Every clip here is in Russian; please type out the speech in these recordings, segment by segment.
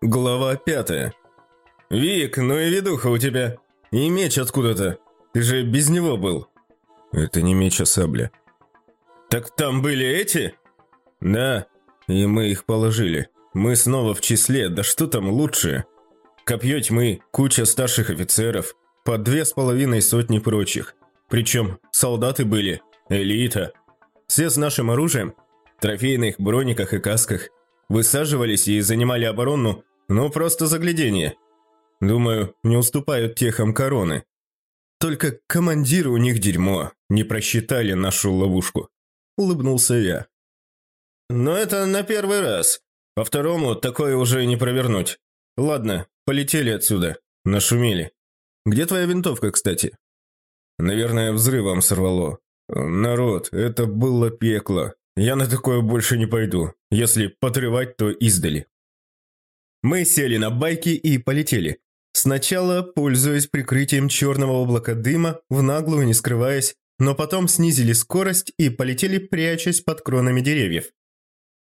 Глава пятая. «Вик, ну и ведуха у тебя. И меч откуда-то. Ты же без него был». «Это не меч, а сабля». «Так там были эти?» «Да, и мы их положили. Мы снова в числе, да что там лучше? Копье тьмы, куча старших офицеров, по две с половиной сотни прочих. Причем солдаты были, элита. Все с нашим оружием, трофейных брониках и касках. Высаживались и занимали оборону ну, просто заглядение. Думаю, не уступают техам короны. Только командиры у них дерьмо, не просчитали нашу ловушку. Улыбнулся я. Но это на первый раз. По второму такое уже не провернуть. Ладно, полетели отсюда. Нашумели. Где твоя винтовка, кстати? Наверное, взрывом сорвало. Народ, это было пекло. Я на такое больше не пойду. Если подрывать, то издали. Мы сели на байки и полетели. Сначала, пользуясь прикрытием черного облака дыма, в наглую не скрываясь, но потом снизили скорость и полетели, прячась под кронами деревьев.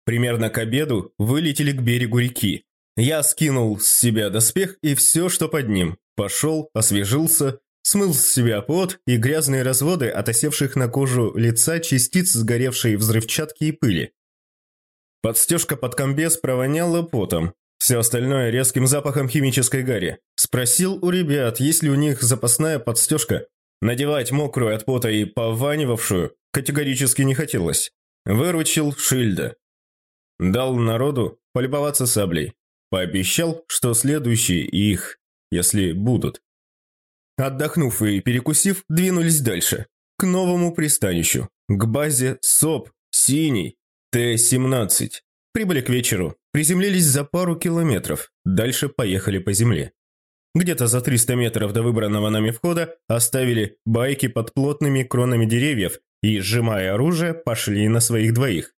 Примерно к обеду вылетели к берегу реки. Я скинул с себя доспех и все, что под ним. Пошел, освежился, смыл с себя пот и грязные разводы от осевших на кожу лица частиц сгоревшей взрывчатки и пыли. Подстежка под комбез провоняла потом, все остальное резким запахом химической гари. Спросил у ребят, есть ли у них запасная подстежка. Надевать мокрую от пота и пованивавшую категорически не хотелось. Выручил Шильда. Дал народу полюбоваться саблей. Пообещал, что следующие их, если будут. Отдохнув и перекусив, двинулись дальше. К новому пристанищу. К базе СОП «Синий» Т-17. Прибыли к вечеру. Приземлились за пару километров, дальше поехали по земле. Где-то за 300 метров до выбранного нами входа оставили байки под плотными кронами деревьев и, сжимая оружие, пошли на своих двоих.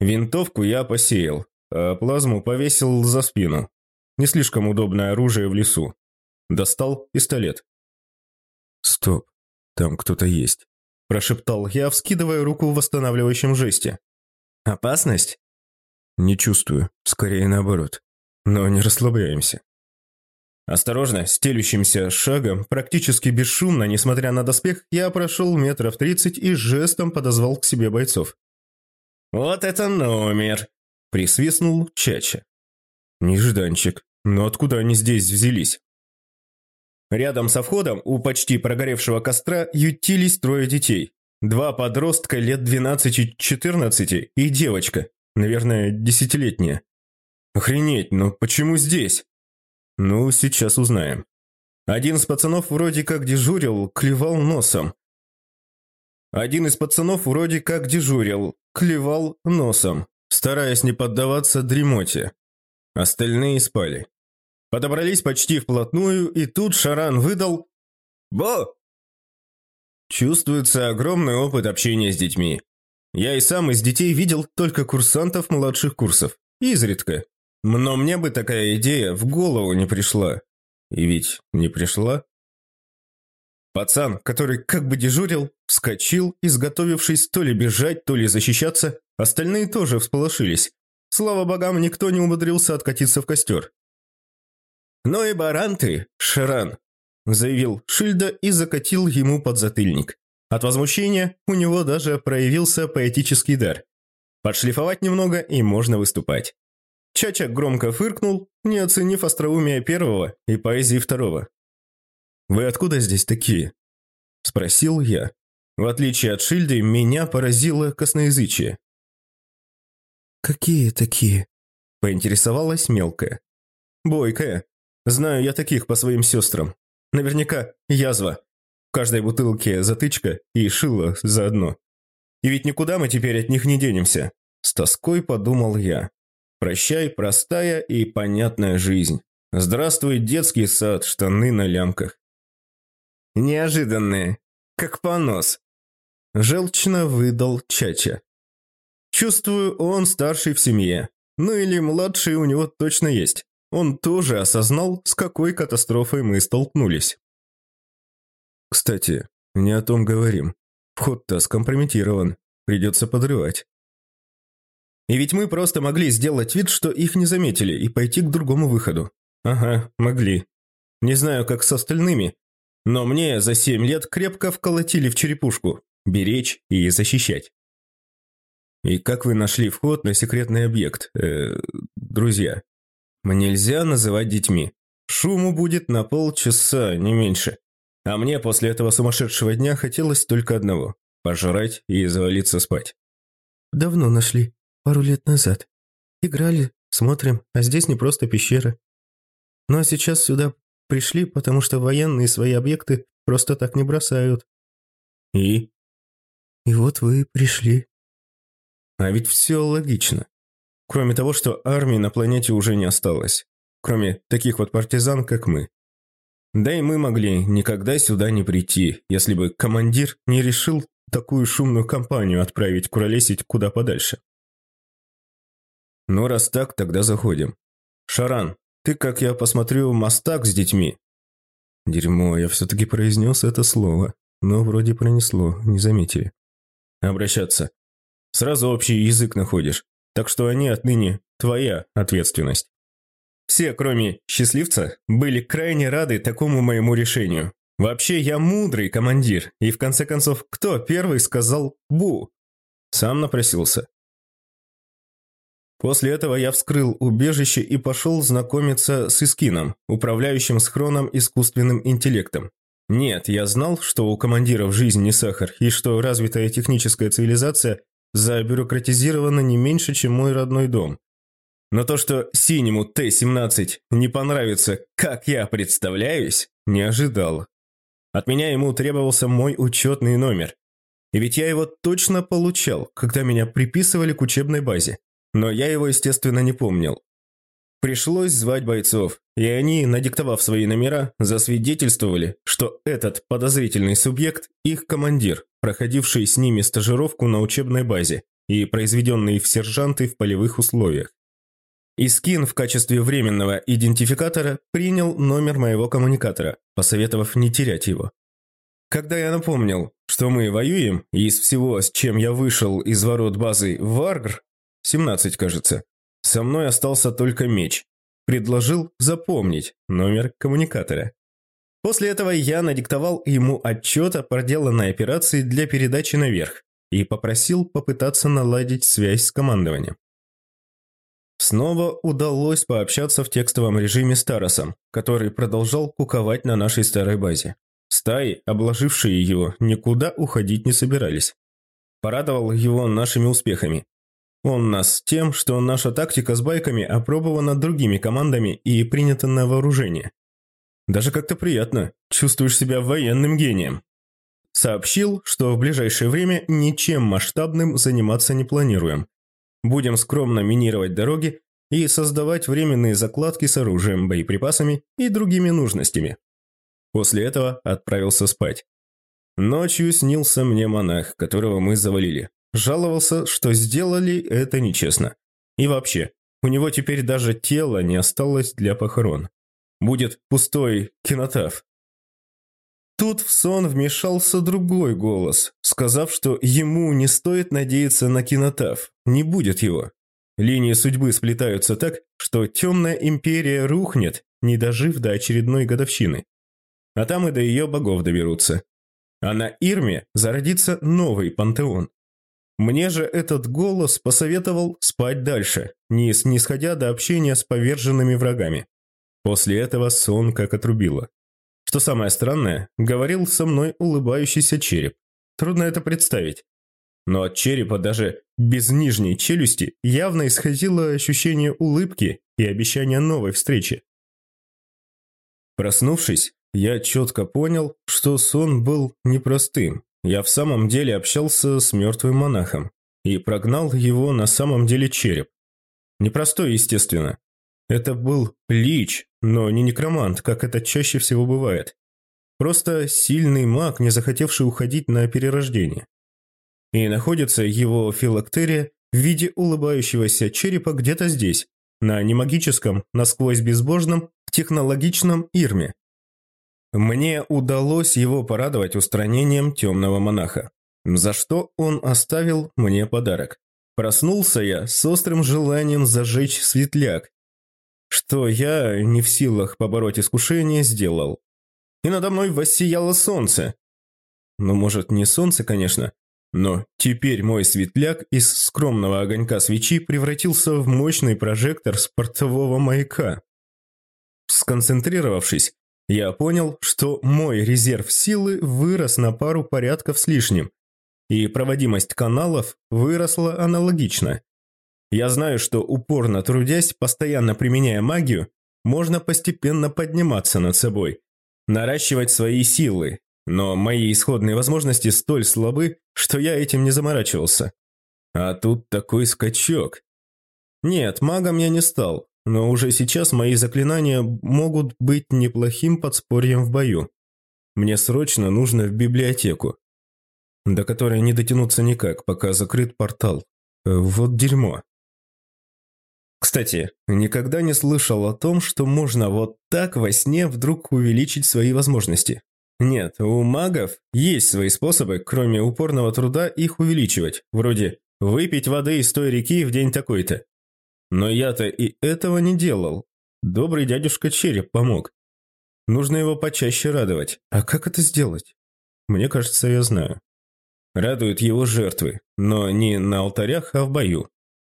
Винтовку я посеял, а плазму повесил за спину. Не слишком удобное оружие в лесу. Достал пистолет. «Стоп, там кто-то есть», – прошептал я, вскидывая руку в восстанавливающем жесте. «Опасность?» Не чувствую, скорее наоборот. Но не расслабляемся. Осторожно, стелющимся шагом, практически бесшумно, несмотря на доспех, я прошел метров тридцать и жестом подозвал к себе бойцов. «Вот это номер!» – присвистнул Чача. Нежданчик. Но откуда они здесь взялись? Рядом со входом у почти прогоревшего костра ютились трое детей. Два подростка лет 12-14 и девочка, Наверное, десятилетняя. Охренеть, но почему здесь? Ну, сейчас узнаем. Один из пацанов вроде как дежурил, клевал носом. Один из пацанов вроде как дежурил, клевал носом, стараясь не поддаваться дремоте. Остальные спали. Подобрались почти вплотную, и тут Шаран выдал «Бо!». Чувствуется огромный опыт общения с детьми. Я и сам из детей видел только курсантов младших курсов. Изредка. Но мне бы такая идея в голову не пришла. И ведь не пришла. Пацан, который как бы дежурил, вскочил, изготовившись то ли бежать, то ли защищаться. Остальные тоже всполошились. Слава богам, никто не умудрился откатиться в костер. «Ну и баран ты, Шаран», – заявил Шильда и закатил ему подзатыльник. От возмущения у него даже проявился поэтический дар. Подшлифовать немного и можно выступать. Чача громко фыркнул, не оценив остроумия первого и поэзии второго. «Вы откуда здесь такие?» – спросил я. В отличие от Шильды, меня поразило косноязычие. «Какие такие?» – поинтересовалась мелкая. «Бойкая. Знаю я таких по своим сестрам. Наверняка язва каждой бутылке затычка и шило заодно. И ведь никуда мы теперь от них не денемся. С тоской подумал я. Прощай, простая и понятная жизнь. Здравствуй, детский сад, штаны на лямках. Неожиданные, как понос. Желчно выдал Чача. Чувствую, он старший в семье. Ну или младший у него точно есть. Он тоже осознал, с какой катастрофой мы столкнулись. Кстати, не о том говорим. Вход-то скомпрометирован. Придется подрывать. И ведь мы просто могли сделать вид, что их не заметили, и пойти к другому выходу. Ага, могли. Не знаю, как с остальными, но мне за семь лет крепко вколотили в черепушку. Беречь и защищать. И как вы нашли вход на секретный объект, э, друзья? Нельзя называть детьми. Шуму будет на полчаса, не меньше. А мне после этого сумасшедшего дня хотелось только одного – пожрать и завалиться спать. Давно нашли. Пару лет назад. Играли, смотрим, а здесь не просто пещера. Ну а сейчас сюда пришли, потому что военные свои объекты просто так не бросают. И? И вот вы пришли. А ведь все логично. Кроме того, что армии на планете уже не осталось. Кроме таких вот партизан, как мы. Да и мы могли никогда сюда не прийти, если бы командир не решил такую шумную компанию отправить куролесить куда подальше. Ну, раз так, тогда заходим. Шаран, ты, как я посмотрю, мастак с детьми. Дерьмо, я все-таки произнес это слово, но вроде пронесло, не заметили. Обращаться. Сразу общий язык находишь, так что они отныне твоя ответственность. Все, кроме счастливца, были крайне рады такому моему решению. Вообще, я мудрый командир, и в конце концов, кто первый сказал «бу»? Сам напросился. После этого я вскрыл убежище и пошел знакомиться с Искином, управляющим схроном искусственным интеллектом. Нет, я знал, что у командиров жизнь не сахар, и что развитая техническая цивилизация забюрократизирована не меньше, чем мой родной дом. Но то, что синему Т-17 не понравится, как я представляюсь, не ожидал. От меня ему требовался мой учетный номер. И ведь я его точно получал, когда меня приписывали к учебной базе. Но я его, естественно, не помнил. Пришлось звать бойцов, и они, надиктовав свои номера, засвидетельствовали, что этот подозрительный субъект – их командир, проходивший с ними стажировку на учебной базе и произведенный в сержанты в полевых условиях. Искин в качестве временного идентификатора принял номер моего коммуникатора, посоветовав не терять его. Когда я напомнил, что мы воюем, и из всего, с чем я вышел из ворот базы Варгр, 17, кажется, со мной остался только меч. Предложил запомнить номер коммуникатора. После этого я надиктовал ему отчет о проделанной операции для передачи наверх и попросил попытаться наладить связь с командованием. Снова удалось пообщаться в текстовом режиме с Тарасом, который продолжал куковать на нашей старой базе. Стаи, обложившие его, никуда уходить не собирались. Порадовал его нашими успехами. Он нас тем, что наша тактика с байками опробована другими командами и принята на вооружение. Даже как-то приятно, чувствуешь себя военным гением. Сообщил, что в ближайшее время ничем масштабным заниматься не планируем, Будем скромно минировать дороги и создавать временные закладки с оружием, боеприпасами и другими нужностями. После этого отправился спать. Ночью снился мне монах, которого мы завалили. Жаловался, что сделали это нечестно. И вообще, у него теперь даже тела не осталось для похорон. Будет пустой кинотаф. Тут в сон вмешался другой голос, сказав, что ему не стоит надеяться на кинотаф, не будет его. Линии судьбы сплетаются так, что темная империя рухнет, не дожив до очередной годовщины. А там и до ее богов доберутся. А на Ирме зародится новый пантеон. Мне же этот голос посоветовал спать дальше, не снисходя до общения с поверженными врагами. После этого сон как отрубило. Что самое странное, говорил со мной улыбающийся череп. Трудно это представить. Но от черепа даже без нижней челюсти явно исходило ощущение улыбки и обещания новой встречи. Проснувшись, я четко понял, что сон был непростым. Я в самом деле общался с мертвым монахом и прогнал его на самом деле череп. Непростой, естественно. Это был лич, но не некромант, как это чаще всего бывает. Просто сильный маг, не захотевший уходить на перерождение. И находится его филактерия в виде улыбающегося черепа где-то здесь, на немагическом, насквозь безбожном, технологичном Ирме. Мне удалось его порадовать устранением темного монаха, за что он оставил мне подарок. Проснулся я с острым желанием зажечь светляк, что я, не в силах побороть искушение, сделал. И надо мной воссияло солнце. Ну, может, не солнце, конечно, но теперь мой светляк из скромного огонька свечи превратился в мощный прожектор спортового маяка. Сконцентрировавшись, я понял, что мой резерв силы вырос на пару порядков с лишним, и проводимость каналов выросла аналогично. Я знаю, что упорно трудясь, постоянно применяя магию, можно постепенно подниматься над собой, наращивать свои силы, но мои исходные возможности столь слабы, что я этим не заморачивался. А тут такой скачок. Нет, магом я не стал, но уже сейчас мои заклинания могут быть неплохим подспорьем в бою. Мне срочно нужно в библиотеку до которой не дотянуться никак, пока закрыт портал. Э, вот дерьмо. Кстати, никогда не слышал о том, что можно вот так во сне вдруг увеличить свои возможности. Нет, у магов есть свои способы, кроме упорного труда, их увеличивать. Вроде выпить воды из той реки в день такой-то. Но я-то и этого не делал. Добрый дядюшка Череп помог. Нужно его почаще радовать. А как это сделать? Мне кажется, я знаю. Радуют его жертвы, но не на алтарях, а в бою.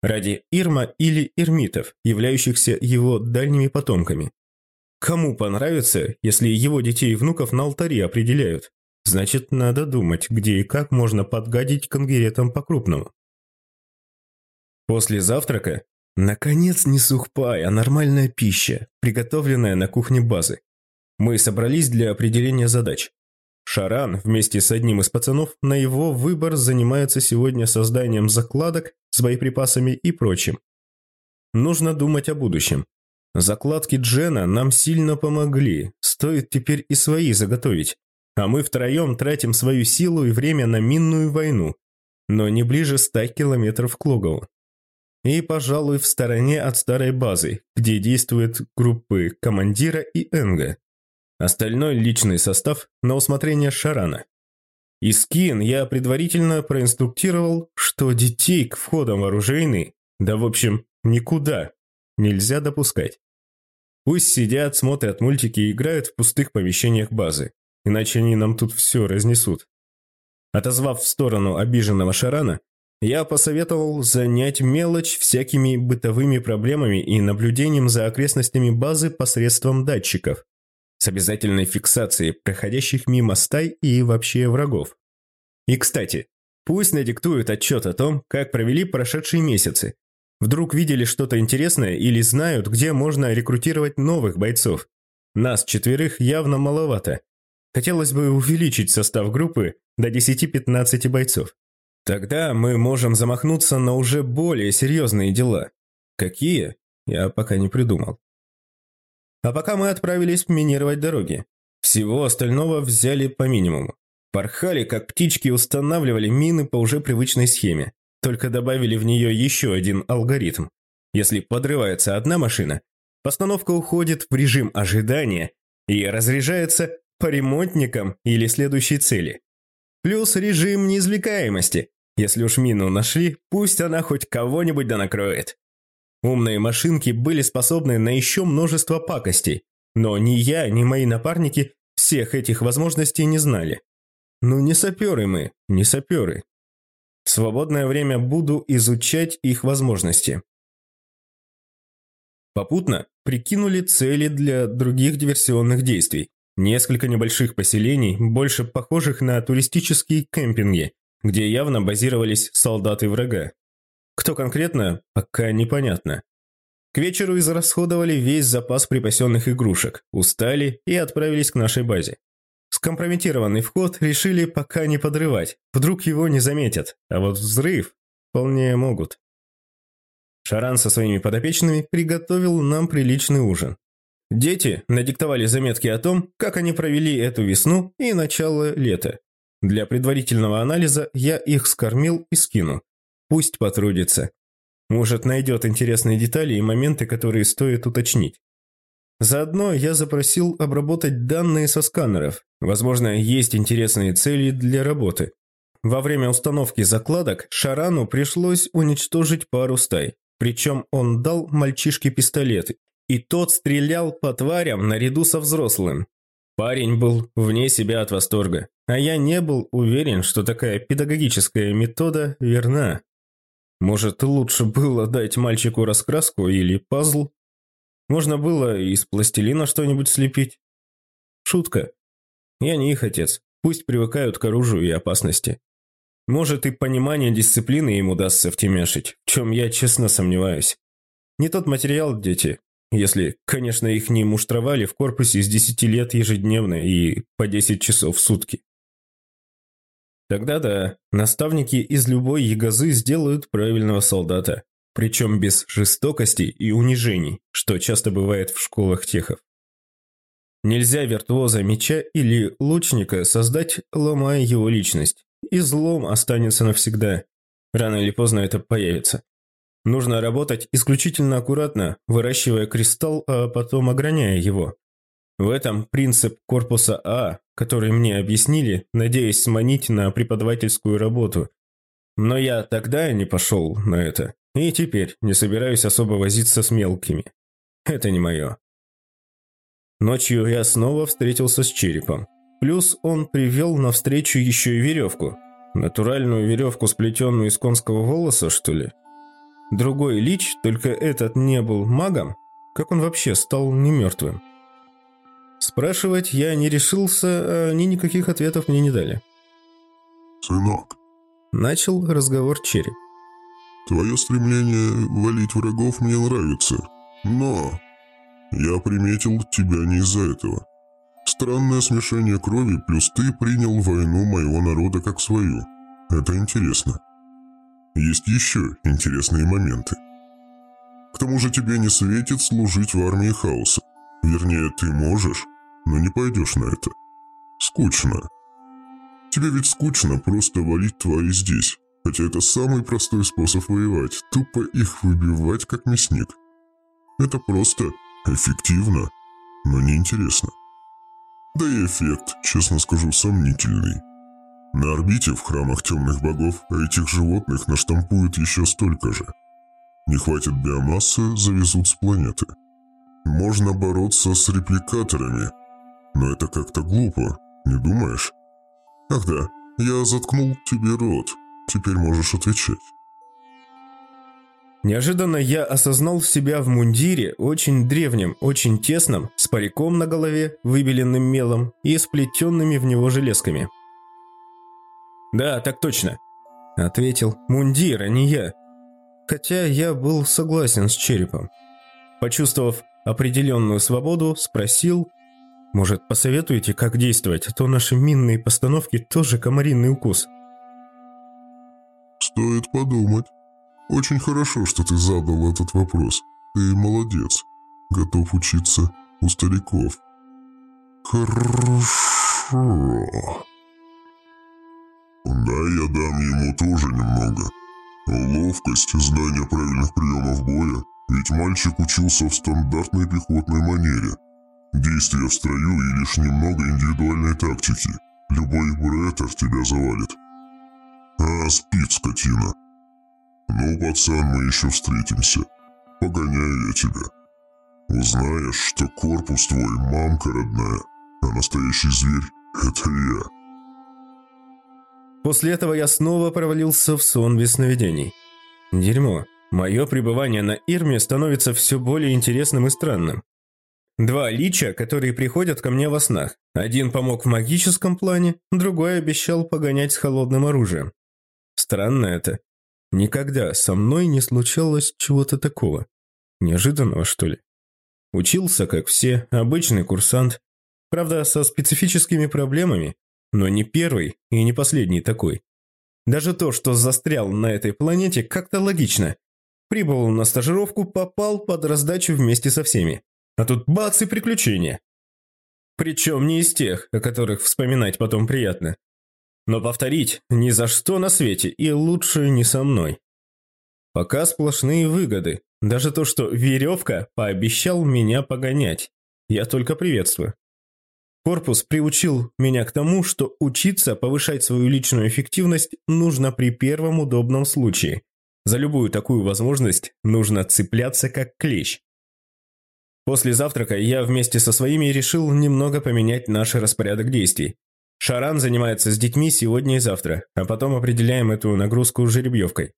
Ради Ирма или Ирмитов, являющихся его дальними потомками. Кому понравится, если его детей и внуков на алтаре определяют? Значит, надо думать, где и как можно подгадить конгеретам по-крупному. После завтрака, наконец, не сухпай, а нормальная пища, приготовленная на кухне базы. Мы собрались для определения задач. Шаран вместе с одним из пацанов на его выбор занимается сегодня созданием закладок с боеприпасами и прочим. Нужно думать о будущем. Закладки Джена нам сильно помогли, стоит теперь и свои заготовить. А мы втроем тратим свою силу и время на минную войну, но не ближе ста километров к логову. И, пожалуй, в стороне от старой базы, где действуют группы командира и Энга. Остальной личный состав на усмотрение Шарана. И Скин я предварительно проинструктировал, что детей к входам в оружейный, да в общем, никуда, нельзя допускать. Пусть сидят, смотрят мультики и играют в пустых помещениях базы, иначе они нам тут все разнесут. Отозвав в сторону обиженного Шарана, я посоветовал занять мелочь всякими бытовыми проблемами и наблюдением за окрестностями базы посредством датчиков с обязательной фиксацией проходящих мимо стай и вообще врагов. И, кстати, пусть надиктуют отчет о том, как провели прошедшие месяцы. Вдруг видели что-то интересное или знают, где можно рекрутировать новых бойцов. Нас четверых явно маловато. Хотелось бы увеличить состав группы до 10-15 бойцов. Тогда мы можем замахнуться на уже более серьезные дела. Какие? Я пока не придумал. А пока мы отправились минировать дороги. Всего остального взяли по минимуму. Порхали, как птички, устанавливали мины по уже привычной схеме. Только добавили в нее еще один алгоритм. Если подрывается одна машина, постановка уходит в режим ожидания и разряжается по ремонтникам или следующей цели. Плюс режим неизвлекаемости. Если уж мину нашли, пусть она хоть кого-нибудь да накроет. Умные машинки были способны на еще множество пакостей, но ни я, ни мои напарники всех этих возможностей не знали. Ну не саперы мы, не саперы. В свободное время буду изучать их возможности. Попутно прикинули цели для других диверсионных действий. Несколько небольших поселений, больше похожих на туристические кемпинги, где явно базировались солдаты врага. Кто конкретно, пока непонятно. К вечеру израсходовали весь запас припасенных игрушек, устали и отправились к нашей базе. Скомпрометированный вход решили пока не подрывать, вдруг его не заметят, а вот взрыв вполне могут. Шаран со своими подопечными приготовил нам приличный ужин. Дети надиктовали заметки о том, как они провели эту весну и начало лета. Для предварительного анализа я их скормил и скину, Пусть потрудится. Может, найдет интересные детали и моменты, которые стоит уточнить. Заодно я запросил обработать данные со сканеров. Возможно, есть интересные цели для работы. во время установки закладок Шарану пришлось уничтожить пару стай. Причем он дал мальчишке пистолет, и тот стрелял по тварям наряду со взрослым. Парень был вне себя от восторга, а я не был уверен, что такая педагогическая метода верна. Может, лучше было дать мальчику раскраску или пазл? Можно было из пластилина что-нибудь слепить? Шутка. Я не их отец. Пусть привыкают к оружию и опасности. Может, и понимание дисциплины им удастся втемяшить, в чем я честно сомневаюсь. Не тот материал, дети, если, конечно, их не муштровали в корпусе с 10 лет ежедневно и по 10 часов в сутки. Тогда да, наставники из любой ягозы сделают правильного солдата, причем без жестокости и унижений, что часто бывает в школах техов. Нельзя виртуоза меча или лучника создать, ломая его личность. И злом останется навсегда. Рано или поздно это появится. Нужно работать исключительно аккуратно, выращивая кристалл, а потом ограняя его. В этом принцип корпуса А, который мне объяснили, надеясь сманить на преподавательскую работу. Но я тогда не пошел на это, и теперь не собираюсь особо возиться с мелкими. Это не мое. Ночью я снова встретился с черепом. Плюс он привел навстречу еще и веревку. Натуральную веревку, сплетенную из конского волоса, что ли? Другой лич, только этот не был магом, как он вообще стал немертвым? Спрашивать я не решился, а они никаких ответов мне не дали. «Сынок», – начал разговор череп. «Твое стремление валить врагов мне нравится, но я приметил тебя не из-за этого. Странное смешение крови, плюс ты принял войну моего народа как свою. Это интересно. Есть еще интересные моменты. К тому же тебе не светит служить в армии хаоса. Вернее, ты можешь, но не пойдешь на это. Скучно. Тебе ведь скучно просто валить твари здесь. Хотя это самый простой способ воевать. Тупо их выбивать, как мясник. Это просто, эффективно, но неинтересно. Да и эффект, честно скажу, сомнительный. На орбите в храмах темных богов этих животных наштампуют еще столько же. Не хватит биомассы, завезут с планеты. Можно бороться с репликаторами, но это как-то глупо, не думаешь? Ах да, я заткнул тебе рот, теперь можешь отвечать. Неожиданно я осознал себя в мундире, очень древнем, очень тесном, с париком на голове, выбеленным мелом и сплетенными в него железками. «Да, так точно», – ответил мундир, а не я. Хотя я был согласен с черепом. Почувствовав определенную свободу, спросил, «Может, посоветуете, как действовать, а то наши минные постановки тоже комариный укус». «Стоит подумать. Очень хорошо, что ты задал этот вопрос. Ты молодец. Готов учиться у стариков». «Хорошо...» Да, я дам ему тоже немного. Ловкость, знание правильных приемов боя, ведь мальчик учился в стандартной пехотной манере. Действия в строю и лишь немного индивидуальной тактики. Любой бретер тебя завалит. А, спит, скотина. Ну, пацан, мы еще встретимся. Погоняю я тебя. Узнаешь, что корпус твой мамка родная, а настоящий зверь — это я. После этого я снова провалился в сон без сновидений. Дерьмо. Мое пребывание на Ирме становится все более интересным и странным. Два лича, которые приходят ко мне во снах. Один помог в магическом плане, другой обещал погонять с холодным оружием. Странно это. Никогда со мной не случалось чего-то такого. Неожиданного, что ли? Учился, как все, обычный курсант. Правда, со специфическими проблемами, но не первый и не последний такой. Даже то, что застрял на этой планете, как-то логично. Прибыл на стажировку, попал под раздачу вместе со всеми. А тут бац и приключения. Причем не из тех, о которых вспоминать потом приятно. Но повторить ни за что на свете, и лучше не со мной. Пока сплошные выгоды. Даже то, что веревка пообещал меня погонять. Я только приветствую. Корпус приучил меня к тому, что учиться повышать свою личную эффективность нужно при первом удобном случае. За любую такую возможность нужно цепляться как клещ. После завтрака я вместе со своими решил немного поменять наш распорядок действий. Шаран занимается с детьми сегодня и завтра, а потом определяем эту нагрузку жеребьевкой.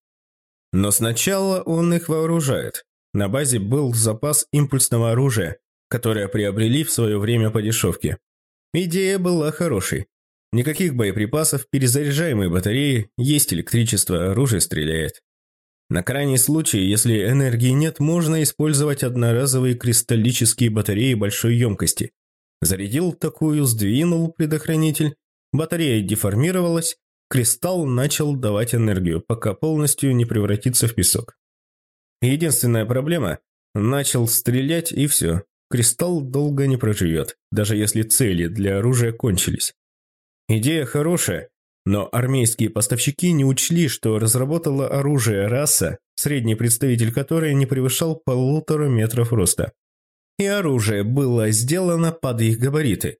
Но сначала он их вооружает. На базе был запас импульсного оружия, которое приобрели в свое время по дешевке. Идея была хорошей. Никаких боеприпасов, перезаряжаемые батареи, есть электричество, оружие стреляет. На крайний случай, если энергии нет, можно использовать одноразовые кристаллические батареи большой емкости. Зарядил такую, сдвинул предохранитель, батарея деформировалась, кристалл начал давать энергию, пока полностью не превратится в песок. Единственная проблема – начал стрелять и все. Кристалл долго не проживет, даже если цели для оружия кончились. Идея хорошая, но армейские поставщики не учли, что разработала оружие раса, средний представитель которой не превышал полутора метров роста. И оружие было сделано под их габариты.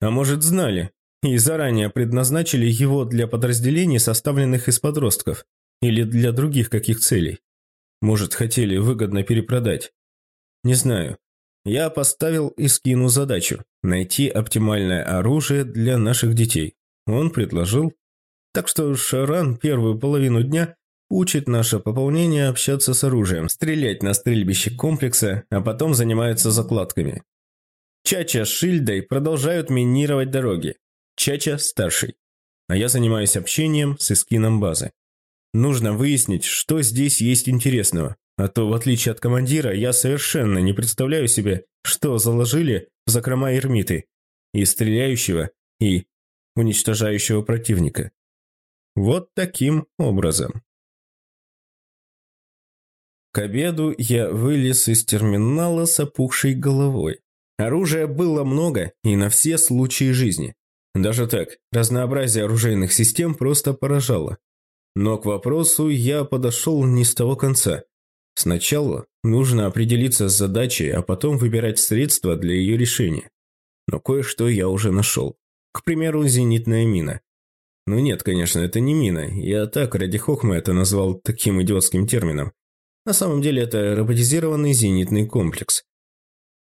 А может знали, и заранее предназначили его для подразделений, составленных из подростков, или для других каких целей. Может, хотели выгодно перепродать. Не знаю. Я поставил Искину задачу – найти оптимальное оружие для наших детей. Он предложил. Так что Шаран первую половину дня учит наше пополнение общаться с оружием, стрелять на стрельбище комплекса, а потом занимаются закладками. Чача с Шильдой продолжают минировать дороги. Чача старший. А я занимаюсь общением с Искином базы. Нужно выяснить, что здесь есть интересного. А то, в отличие от командира, я совершенно не представляю себе, что заложили в закрома эрмиты. И стреляющего, и уничтожающего противника. Вот таким образом. К обеду я вылез из терминала с опухшей головой. Оружия было много и на все случаи жизни. Даже так, разнообразие оружейных систем просто поражало. Но к вопросу я подошел не с того конца. Сначала нужно определиться с задачей, а потом выбирать средства для ее решения. Но кое-что я уже нашел. К примеру, зенитная мина. Ну нет, конечно, это не мина. Я так ради хохмы это назвал таким идиотским термином. На самом деле это роботизированный зенитный комплекс.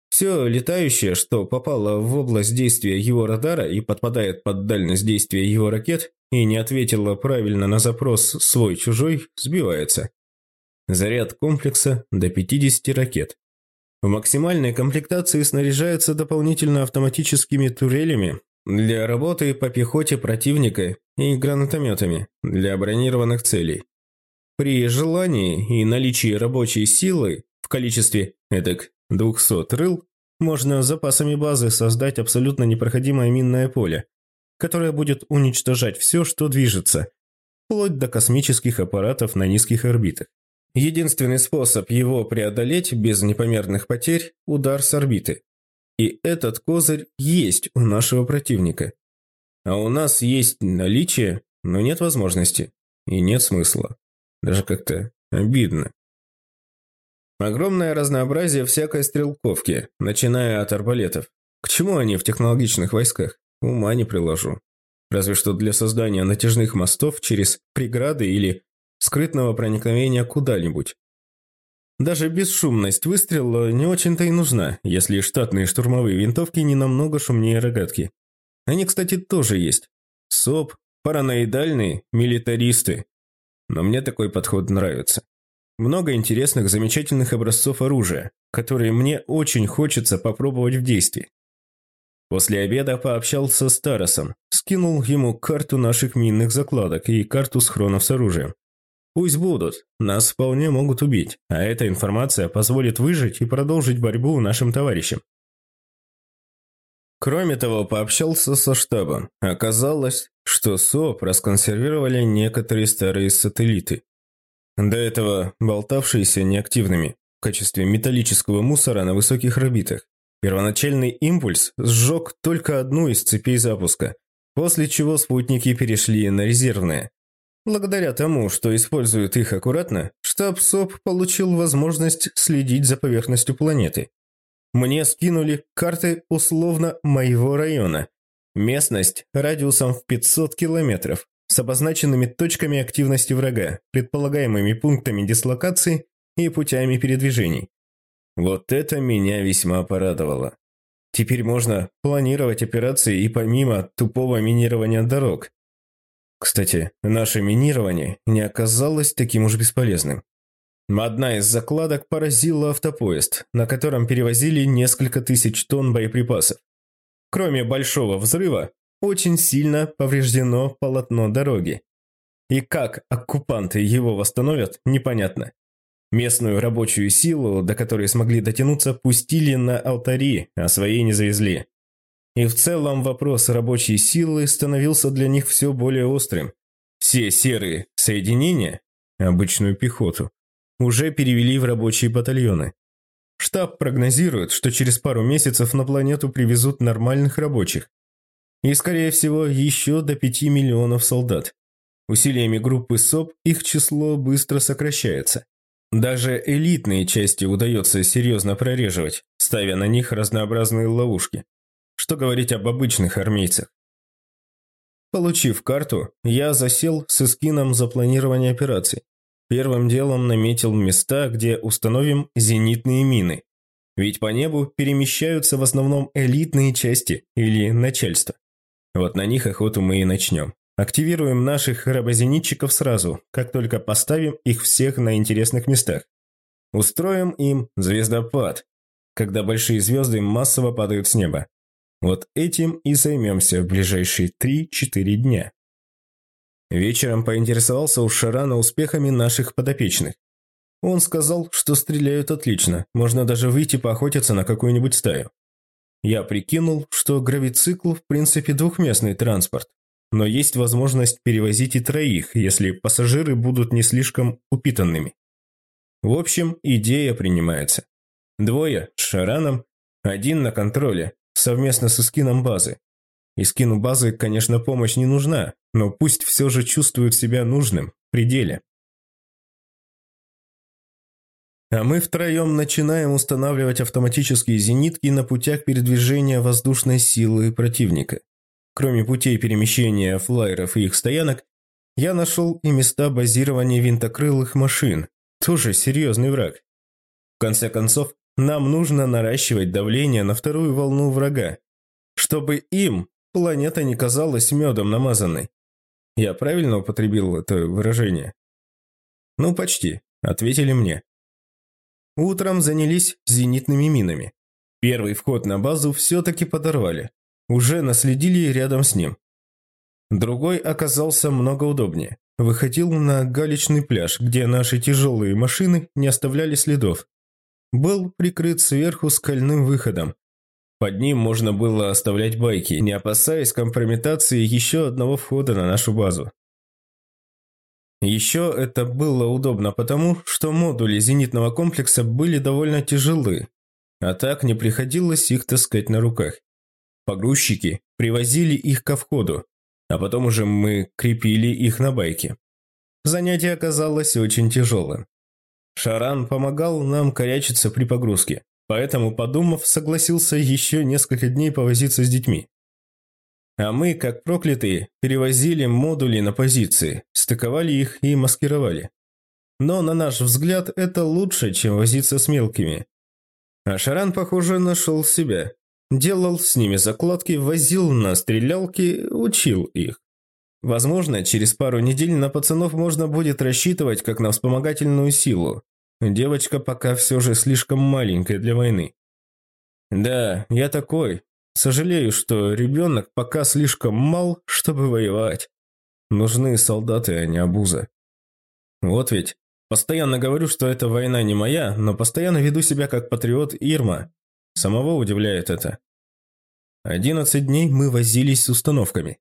Все летающее, что попало в область действия его радара и подпадает под дальность действия его ракет и не ответило правильно на запрос «свой-чужой», сбивается. Заряд комплекса до 50 ракет. В максимальной комплектации снаряжается дополнительно автоматическими турелями для работы по пехоте противника и гранатометами для бронированных целей. При желании и наличии рабочей силы в количестве эдак 200 рыл можно запасами базы создать абсолютно непроходимое минное поле, которое будет уничтожать все, что движется, вплоть до космических аппаратов на низких орбитах. Единственный способ его преодолеть без непомерных потерь – удар с орбиты. И этот козырь есть у нашего противника. А у нас есть наличие, но нет возможности. И нет смысла. Даже как-то обидно. Огромное разнообразие всякой стрелковки, начиная от арбалетов. К чему они в технологичных войсках? Ума не приложу. Разве что для создания натяжных мостов через преграды или скрытного проникновения куда-нибудь. Даже бесшумность выстрела не очень-то и нужна, если штатные штурмовые винтовки не намного шумнее рогатки. Они, кстати, тоже есть. СОП, параноидальные, милитаристы. Но мне такой подход нравится. Много интересных, замечательных образцов оружия, которые мне очень хочется попробовать в действии. После обеда пообщался с Тарасом, скинул ему карту наших минных закладок и карту схронов с оружием. Пусть будут, нас вполне могут убить, а эта информация позволит выжить и продолжить борьбу нашим товарищам. Кроме того, пообщался со штабом. Оказалось, что СОП расконсервировали некоторые старые сателлиты, до этого болтавшиеся неактивными в качестве металлического мусора на высоких орбитах. Первоначальный импульс сжег только одну из цепей запуска, после чего спутники перешли на резервные. Благодаря тому, что используют их аккуратно, штаб СОП получил возможность следить за поверхностью планеты. мне скинули карты условно моего района. Местность радиусом в 500 километров с обозначенными точками активности врага, предполагаемыми пунктами дислокации и путями передвижений. Вот это меня весьма порадовало. Теперь можно планировать операции и помимо тупого минирования дорог. Кстати, наше минирование не оказалось таким уж бесполезным. Одна из закладок поразила автопоезд, на котором перевозили несколько тысяч тонн боеприпасов. Кроме большого взрыва, очень сильно повреждено полотно дороги. И как оккупанты его восстановят, непонятно. Местную рабочую силу, до которой смогли дотянуться, пустили на алтари, а своей не завезли. И в целом вопрос рабочей силы становился для них все более острым. Все серые соединения, обычную пехоту, уже перевели в рабочие батальоны. Штаб прогнозирует, что через пару месяцев на планету привезут нормальных рабочих. И, скорее всего, еще до 5 миллионов солдат. Усилиями группы СОП их число быстро сокращается. Даже элитные части удается серьезно прореживать, ставя на них разнообразные ловушки. Что говорить об обычных армейцах? Получив карту, я засел с эскином за планирование операций. Первым делом наметил места, где установим зенитные мины. Ведь по небу перемещаются в основном элитные части или начальство. Вот на них охоту мы и начнем. Активируем наших рабозенитчиков сразу, как только поставим их всех на интересных местах. Устроим им звездопад, когда большие звезды массово падают с неба. Вот этим и займемся в ближайшие 3-4 дня. Вечером поинтересовался у Шарана успехами наших подопечных. Он сказал, что стреляют отлично, можно даже выйти поохотиться на какую-нибудь стаю. Я прикинул, что гравицикл в принципе двухместный транспорт, но есть возможность перевозить и троих, если пассажиры будут не слишком упитанными. В общем, идея принимается. Двое с Шараном, один на контроле, совместно с эскином базы. Искину базы, конечно, помощь не нужна, но пусть все же чувствует себя нужным, в пределе. А мы втроем начинаем устанавливать автоматические зенитки на путях передвижения воздушной силы противника. Кроме путей перемещения флайеров и их стоянок, я нашел и места базирования винтокрылых машин. Тоже серьезный враг. В конце концов, нам нужно наращивать давление на вторую волну врага, чтобы им планета не казалась медом намазанной. Я правильно употребил это выражение? Ну, почти, ответили мне. Утром занялись зенитными минами. Первый вход на базу все-таки подорвали уже наследили рядом с ним. Другой оказался много удобнее. Выходил на галечный пляж, где наши тяжелые машины не оставляли следов. Был прикрыт сверху скальным выходом. Под ним можно было оставлять байки, не опасаясь компрометации еще одного входа на нашу базу. Еще это было удобно потому, что модули зенитного комплекса были довольно тяжелы, а так не приходилось их таскать на руках. Погрузчики привозили их ко входу, а потом уже мы крепили их на байке. Занятие оказалось очень тяжелым. Шаран помогал нам корячиться при погрузке, поэтому, подумав, согласился еще несколько дней повозиться с детьми. А мы, как проклятые, перевозили модули на позиции, стыковали их и маскировали. Но, на наш взгляд, это лучше, чем возиться с мелкими. А Шаран, похоже, нашел себя Делал с ними закладки, возил на стрелялки, учил их. Возможно, через пару недель на пацанов можно будет рассчитывать как на вспомогательную силу. Девочка пока все же слишком маленькая для войны. Да, я такой. Сожалею, что ребенок пока слишком мал, чтобы воевать. Нужны солдаты, а не обуза. Вот ведь. Постоянно говорю, что эта война не моя, но постоянно веду себя как патриот Ирма. Самого удивляет это. 11 дней мы возились с установками.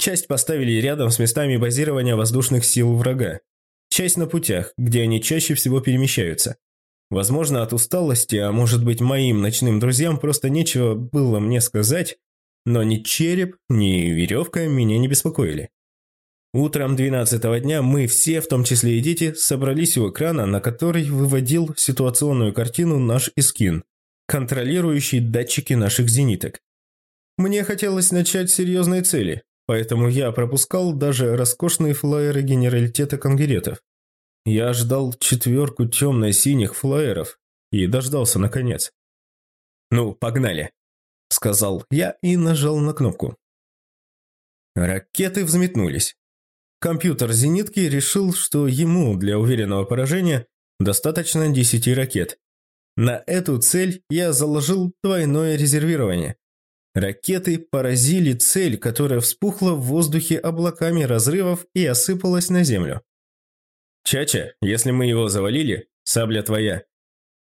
Часть поставили рядом с местами базирования воздушных сил врага. Часть на путях, где они чаще всего перемещаются. Возможно, от усталости, а может быть моим ночным друзьям просто нечего было мне сказать, но ни череп, ни веревка меня не беспокоили. Утром 12 дня мы все, в том числе и дети, собрались у экрана, на который выводил ситуационную картину наш Искин контролирующий датчики наших зениток. Мне хотелось начать с серьезной цели, поэтому я пропускал даже роскошные флайеры генералитета конгеретов. Я ждал четверку темно-синих флайеров и дождался наконец. «Ну, погнали», – сказал я и нажал на кнопку. Ракеты взметнулись. Компьютер зенитки решил, что ему для уверенного поражения достаточно 10 ракет. На эту цель я заложил двойное резервирование. Ракеты поразили цель, которая вспухла в воздухе облаками разрывов и осыпалась на землю. «Чача, если мы его завалили, сабля твоя.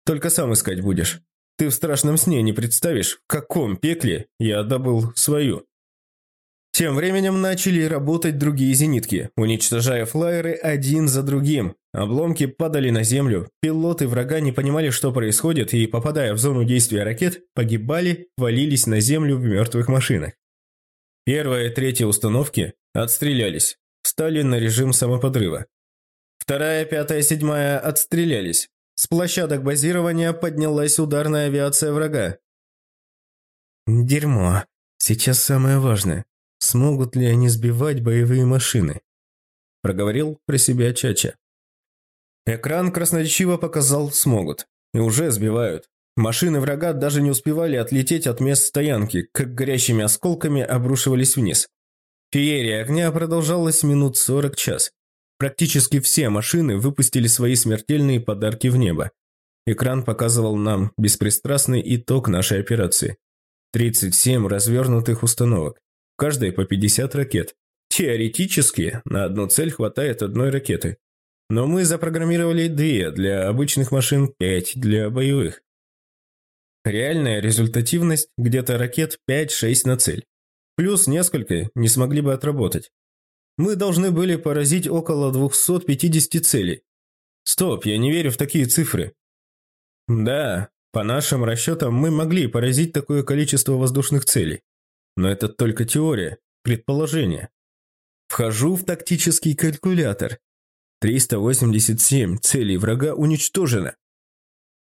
Только сам искать будешь. Ты в страшном сне не представишь, в каком пекле я добыл свою». Тем временем начали работать другие зенитки, уничтожая флайеры один за другим. Обломки падали на землю, пилоты врага не понимали, что происходит, и, попадая в зону действия ракет, погибали, валились на землю в мертвых машинах. Первая и третья установки отстрелялись, встали на режим самоподрыва. Вторая, пятая, седьмая отстрелялись. С площадок базирования поднялась ударная авиация врага. «Дерьмо. Сейчас самое важное. Смогут ли они сбивать боевые машины?» Проговорил про себя Чача. Экран красноречиво показал «смогут». И уже сбивают. Машины врага даже не успевали отлететь от мест стоянки, как горящими осколками обрушивались вниз. Феерия огня продолжалась минут сорок час. Практически все машины выпустили свои смертельные подарки в небо. Экран показывал нам беспристрастный итог нашей операции. 37 развернутых установок каждой по 50 ракет. Теоретически на одну цель хватает одной ракеты. Но мы запрограммировали две для обычных машин, пять для боевых. Реальная результативность где-то ракет 5-6 на цель. Плюс несколько не смогли бы отработать. Мы должны были поразить около 250 целей. Стоп, я не верю в такие цифры. Да, по нашим расчетам мы могли поразить такое количество воздушных целей. Но это только теория, предположение. Вхожу в тактический калькулятор. 387 целей врага уничтожено.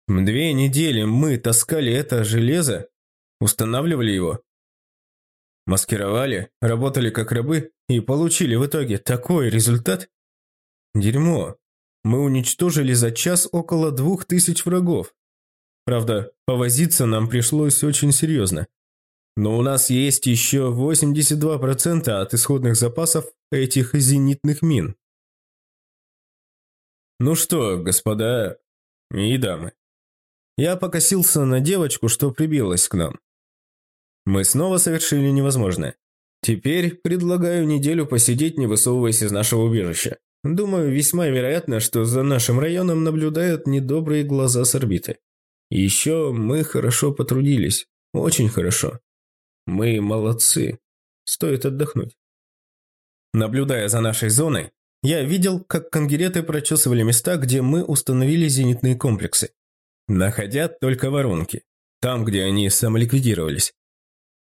Две недели мы таскали это железо, устанавливали его. Маскировали, работали как рабы и получили в итоге такой результат. Дерьмо. Мы уничтожили за час около двух тысяч врагов. Правда, повозиться нам пришлось очень серьезно. Но у нас есть еще 82% от исходных запасов этих зенитных мин. Ну что, господа и дамы. Я покосился на девочку, что прибилась к нам. Мы снова совершили невозможное. Теперь предлагаю неделю посидеть, не высовываясь из нашего убежища. Думаю, весьма вероятно, что за нашим районом наблюдают недобрые глаза с орбиты. Еще мы хорошо потрудились. Очень хорошо. Мы молодцы. Стоит отдохнуть. Наблюдая за нашей зоной, я видел, как конгереты прочесывали места, где мы установили зенитные комплексы, находя только воронки, там, где они самоликвидировались.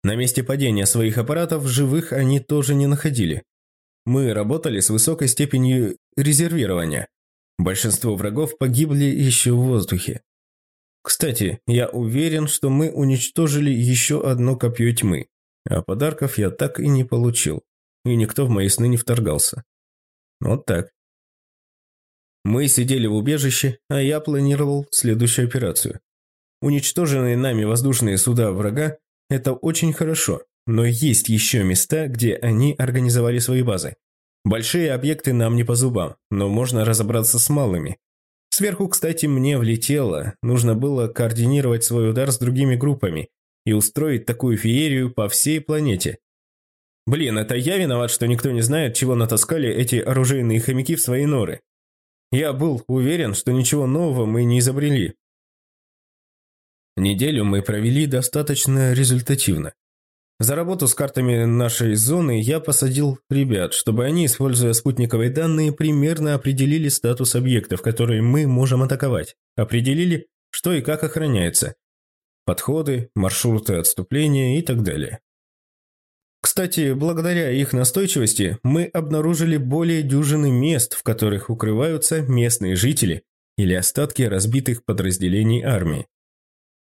На месте падения своих аппаратов живых они тоже не находили. Мы работали с высокой степенью резервирования. Большинство врагов погибли еще в воздухе. Кстати, я уверен, что мы уничтожили еще одно копье тьмы, а подарков я так и не получил, и никто в мои сны не вторгался. Вот так. Мы сидели в убежище, а я планировал следующую операцию. Уничтоженные нами воздушные суда врага – это очень хорошо, но есть еще места, где они организовали свои базы. Большие объекты нам не по зубам, но можно разобраться с малыми, Сверху, кстати, мне влетело. Нужно было координировать свой удар с другими группами и устроить такую феерию по всей планете. Блин, это я виноват, что никто не знает, чего натаскали эти оружейные хомяки в свои норы. Я был уверен, что ничего нового мы не изобрели. Неделю мы провели достаточно результативно. За работу с картами нашей зоны я посадил ребят, чтобы они, используя спутниковые данные, примерно определили статус объектов, которые мы можем атаковать, определили, что и как охраняется, подходы, маршруты отступления и так далее. Кстати, благодаря их настойчивости мы обнаружили более дюжины мест, в которых укрываются местные жители или остатки разбитых подразделений армии.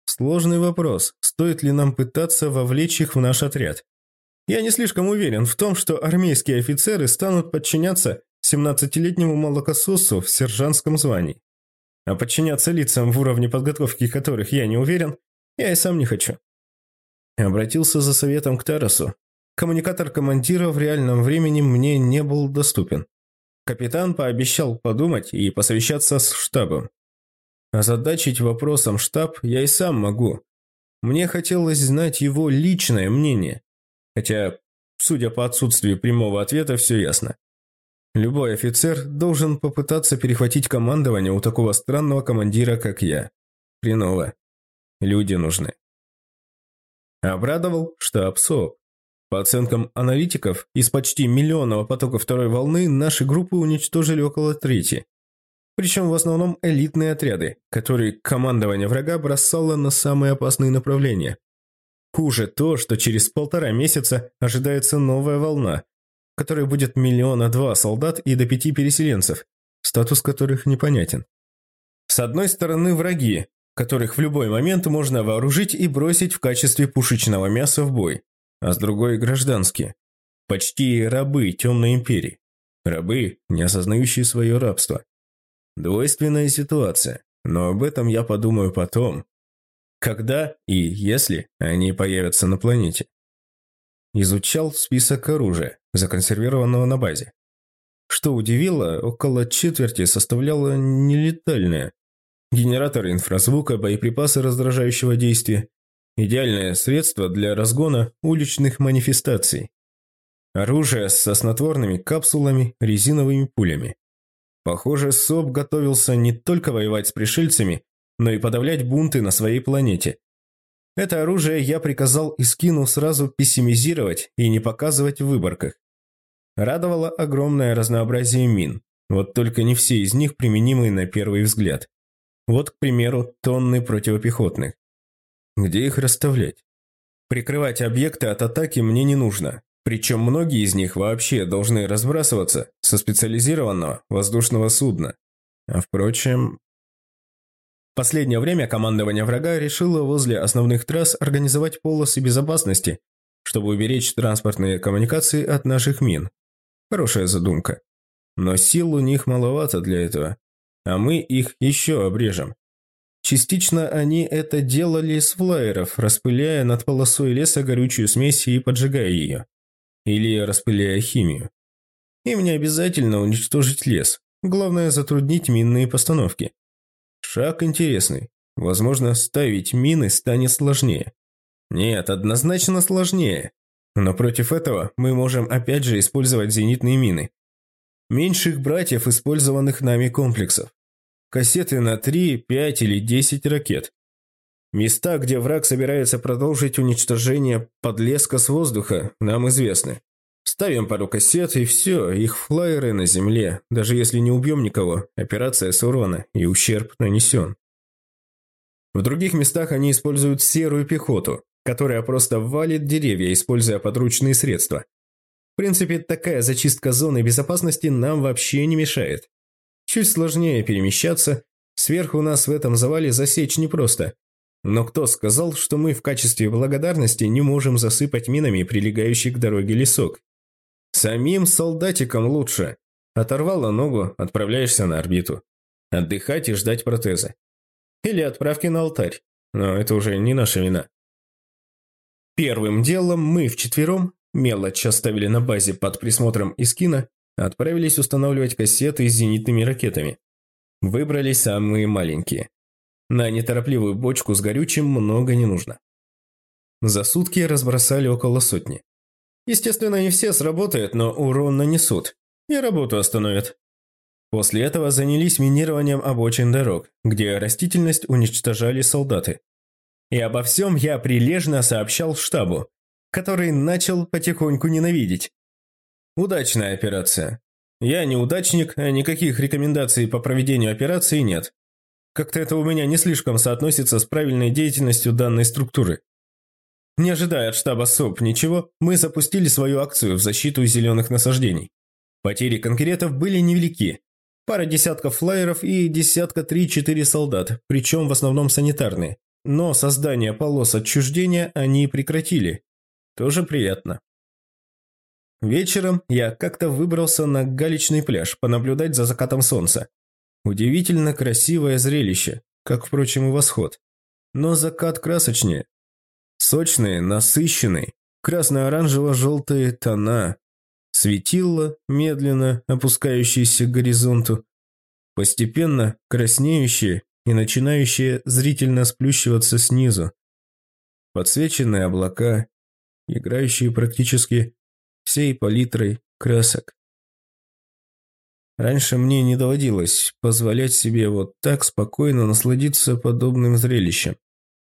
Сложный вопрос, стоит ли нам пытаться вовлечь их в наш отряд. Я не слишком уверен в том, что армейские офицеры станут подчиняться 17-летнему молокососу в сержантском звании. А подчиняться лицам, в уровне подготовки которых я не уверен, я и сам не хочу. Обратился за советом к Тарасу. Коммуникатор командира в реальном времени мне не был доступен. Капитан пообещал подумать и посовещаться с штабом. Озадачить вопросом штаб я и сам могу. Мне хотелось знать его личное мнение. Хотя, судя по отсутствию прямого ответа, все ясно. Любой офицер должен попытаться перехватить командование у такого странного командира, как я. Хреново. Люди нужны. Обрадовал штаб СОП. По оценкам аналитиков, из почти миллионного потока второй волны наши группы уничтожили около трети. Причем в основном элитные отряды, которые командование врага бросало на самые опасные направления. Хуже то, что через полтора месяца ожидается новая волна, которая будет миллиона два солдат и до пяти переселенцев, статус которых непонятен. С одной стороны враги, которых в любой момент можно вооружить и бросить в качестве пушечного мяса в бой а с другой – гражданские. Почти рабы Темной Империи. Рабы, не осознающие свое рабство. Двойственная ситуация, но об этом я подумаю потом. Когда и если они появятся на планете. Изучал список оружия, законсервированного на базе. Что удивило, около четверти составляло нелетальное. Генераторы инфразвука, боеприпасы раздражающего действия, Идеальное средство для разгона уличных манифестаций. Оружие со снотворными капсулами, резиновыми пулями. Похоже, СОП готовился не только воевать с пришельцами, но и подавлять бунты на своей планете. Это оружие я приказал и скинул сразу пессимизировать и не показывать в выборках. Радовало огромное разнообразие мин, вот только не все из них применимы на первый взгляд. Вот, к примеру, тонны противопехотных. Где их расставлять? Прикрывать объекты от атаки мне не нужно, причем многие из них вообще должны разбрасываться со специализированного воздушного судна. А впрочем... В последнее время командование врага решило возле основных трасс организовать полосы безопасности, чтобы уберечь транспортные коммуникации от наших мин. Хорошая задумка. Но сил у них маловато для этого, а мы их еще обрежем. Частично они это делали с флайеров, распыляя над полосой леса горючую смесь и поджигая ее. Или распыляя химию. Им не обязательно уничтожить лес. Главное затруднить минные постановки. Шаг интересный. Возможно, ставить мины станет сложнее. Нет, однозначно сложнее. Но против этого мы можем опять же использовать зенитные мины. Меньших братьев использованных нами комплексов. Кассеты на 3, 5 или 10 ракет. Места, где враг собирается продолжить уничтожение подлеска с воздуха, нам известны. Ставим пару кассет и все, их флайеры на земле. Даже если не убьем никого, операция сорвана и ущерб нанесен. В других местах они используют серую пехоту, которая просто валит деревья, используя подручные средства. В принципе, такая зачистка зоны безопасности нам вообще не мешает. Чуть сложнее перемещаться, сверху нас в этом завале засечь непросто. Но кто сказал, что мы в качестве благодарности не можем засыпать минами прилегающий к дороге лесок? Самим солдатикам лучше. Оторвала ногу, отправляешься на орбиту. Отдыхать и ждать протеза. Или отправки на алтарь. Но это уже не наша вина. Первым делом мы вчетвером мелочь оставили на базе под присмотром Искина Отправились устанавливать кассеты с зенитными ракетами. Выбрали самые маленькие. На неторопливую бочку с горючим много не нужно. За сутки разбросали около сотни. Естественно, не все сработают, но урон нанесут. И работу остановят. После этого занялись минированием обочин дорог, где растительность уничтожали солдаты. И обо всем я прилежно сообщал штабу, который начал потихоньку ненавидеть. Удачная операция. Я неудачник, никаких рекомендаций по проведению операции нет. Как-то это у меня не слишком соотносится с правильной деятельностью данной структуры. Не ожидая от штаба СОП ничего, мы запустили свою акцию в защиту зеленых насаждений. Потери конкретов были невелики. Пара десятков флайеров и десятка три-четыре солдат, причем в основном санитарные. но создание полос отчуждения они прекратили. Тоже приятно. Вечером я как-то выбрался на галечный пляж понаблюдать за закатом солнца. Удивительно красивое зрелище, как, впрочем, и восход. Но закат красочнее. Сочные, насыщенные, красно-оранжево-желтые тона. Светило, медленно опускающееся к горизонту. Постепенно краснеющие и начинающие зрительно сплющиваться снизу. Подсвеченные облака, играющие практически всей палитрой красок. Раньше мне не доводилось позволять себе вот так спокойно насладиться подобным зрелищем.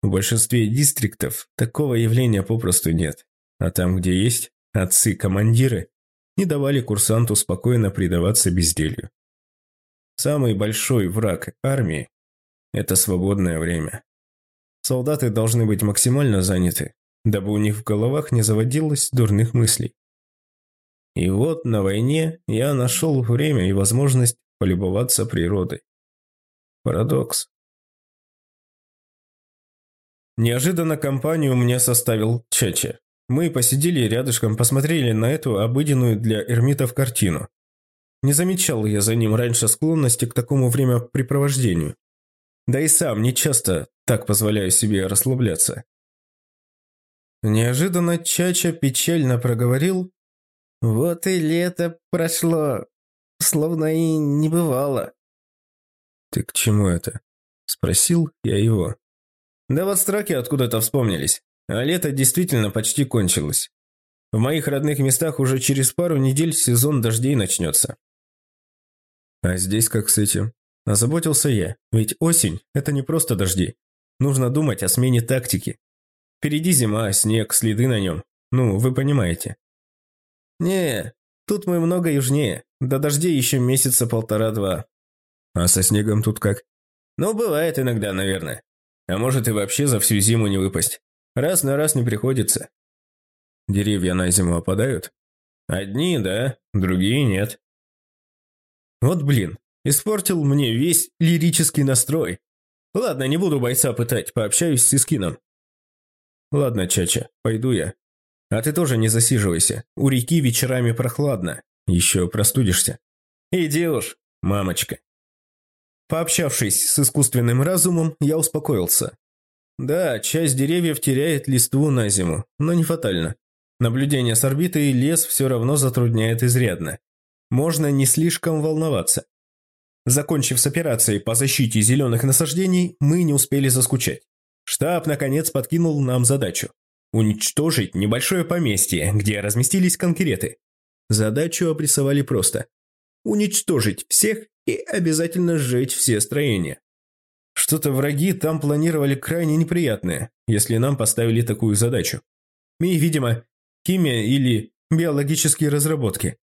В большинстве дистриктов такого явления попросту нет. А там, где есть, отцы-командиры не давали курсанту спокойно предаваться безделью. Самый большой враг армии – это свободное время. Солдаты должны быть максимально заняты, дабы у них в головах не заводилось дурных мыслей. И вот на войне я нашел время и возможность полюбоваться природой. Парадокс. Неожиданно компанию мне составил Чече. Мы посидели рядышком, посмотрели на эту обыденную для эрмитов картину. Не замечал я за ним раньше склонности к такому времяпрепровождению. Да и сам не часто так позволяю себе расслабляться. Неожиданно Чача печально проговорил «Вот и лето прошло, словно и не бывало». «Ты к чему это?» – спросил я его. Да вот строки откуда-то вспомнились. А лето действительно почти кончилось. В моих родных местах уже через пару недель сезон дождей начнется. А здесь как с этим? Озаботился я, ведь осень – это не просто дожди. Нужно думать о смене тактики. Впереди зима, снег, следы на нем. Ну, вы понимаете. Не, тут мы много южнее. До дождей еще месяца полтора-два. А со снегом тут как? Ну, бывает иногда, наверное. А может и вообще за всю зиму не выпасть. Раз на раз не приходится. Деревья на зиму опадают? Одни, да, другие нет. Вот блин, испортил мне весь лирический настрой. Ладно, не буду бойца пытать, пообщаюсь с Искином. Ладно, Чача, пойду я. А ты тоже не засиживайся. У реки вечерами прохладно. Еще простудишься. Иди уж, мамочка. Пообщавшись с искусственным разумом, я успокоился. Да, часть деревьев теряет листву на зиму, но не фатально. Наблюдение с орбиты и лес все равно затрудняет изрядно. Можно не слишком волноваться. Закончив с операцией по защите зеленых насаждений, мы не успели заскучать. Штаб, наконец, подкинул нам задачу – уничтожить небольшое поместье, где разместились конкреты. Задачу обрисовали просто – уничтожить всех и обязательно сжечь все строения. Что-то враги там планировали крайне неприятное, если нам поставили такую задачу. И, видимо, химия или биологические разработки.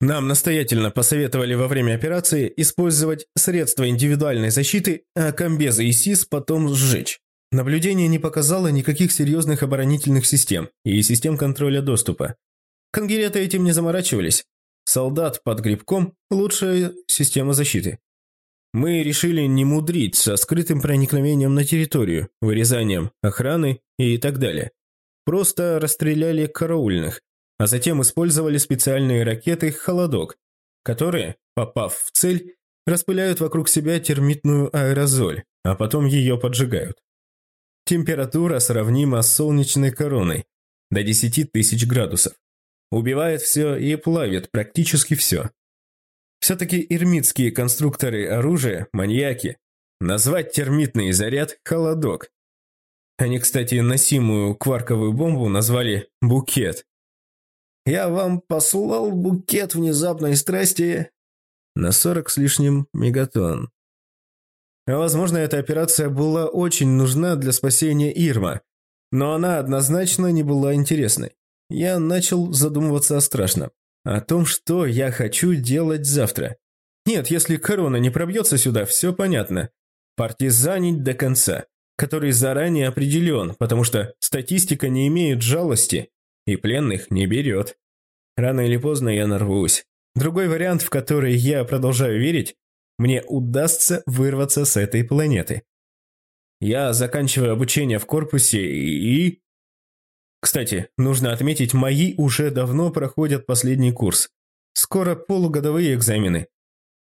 Нам настоятельно посоветовали во время операции использовать средства индивидуальной защиты, а комбезы и СИС потом сжечь. Наблюдение не показало никаких серьезных оборонительных систем и систем контроля доступа. Конгереты этим не заморачивались, Солдат под грибком – лучшая система защиты. Мы решили не мудрить со скрытым проникновением на территорию, вырезанием охраны и так далее. Просто расстреляли караульных, а затем использовали специальные ракеты «Холодок», которые, попав в цель, распыляют вокруг себя термитную аэрозоль, а потом ее поджигают. Температура сравнима с солнечной короной, до 10 тысяч градусов. Убивает все и плавит практически все. Все-таки ирмитские конструкторы оружия – маньяки. Назвать термитный заряд – холодок. Они, кстати, носимую кварковую бомбу назвали «букет». «Я вам послал букет внезапной страсти» на 40 с лишним мегатонн. Возможно, эта операция была очень нужна для спасения Ирма, но она однозначно не была интересной я начал задумываться о страшном. О том, что я хочу делать завтра. Нет, если корона не пробьется сюда, все понятно. Партизанить до конца, который заранее определен, потому что статистика не имеет жалости и пленных не берет. Рано или поздно я нарвусь. Другой вариант, в который я продолжаю верить, мне удастся вырваться с этой планеты. Я заканчиваю обучение в корпусе и... Кстати, нужно отметить, мои уже давно проходят последний курс. Скоро полугодовые экзамены.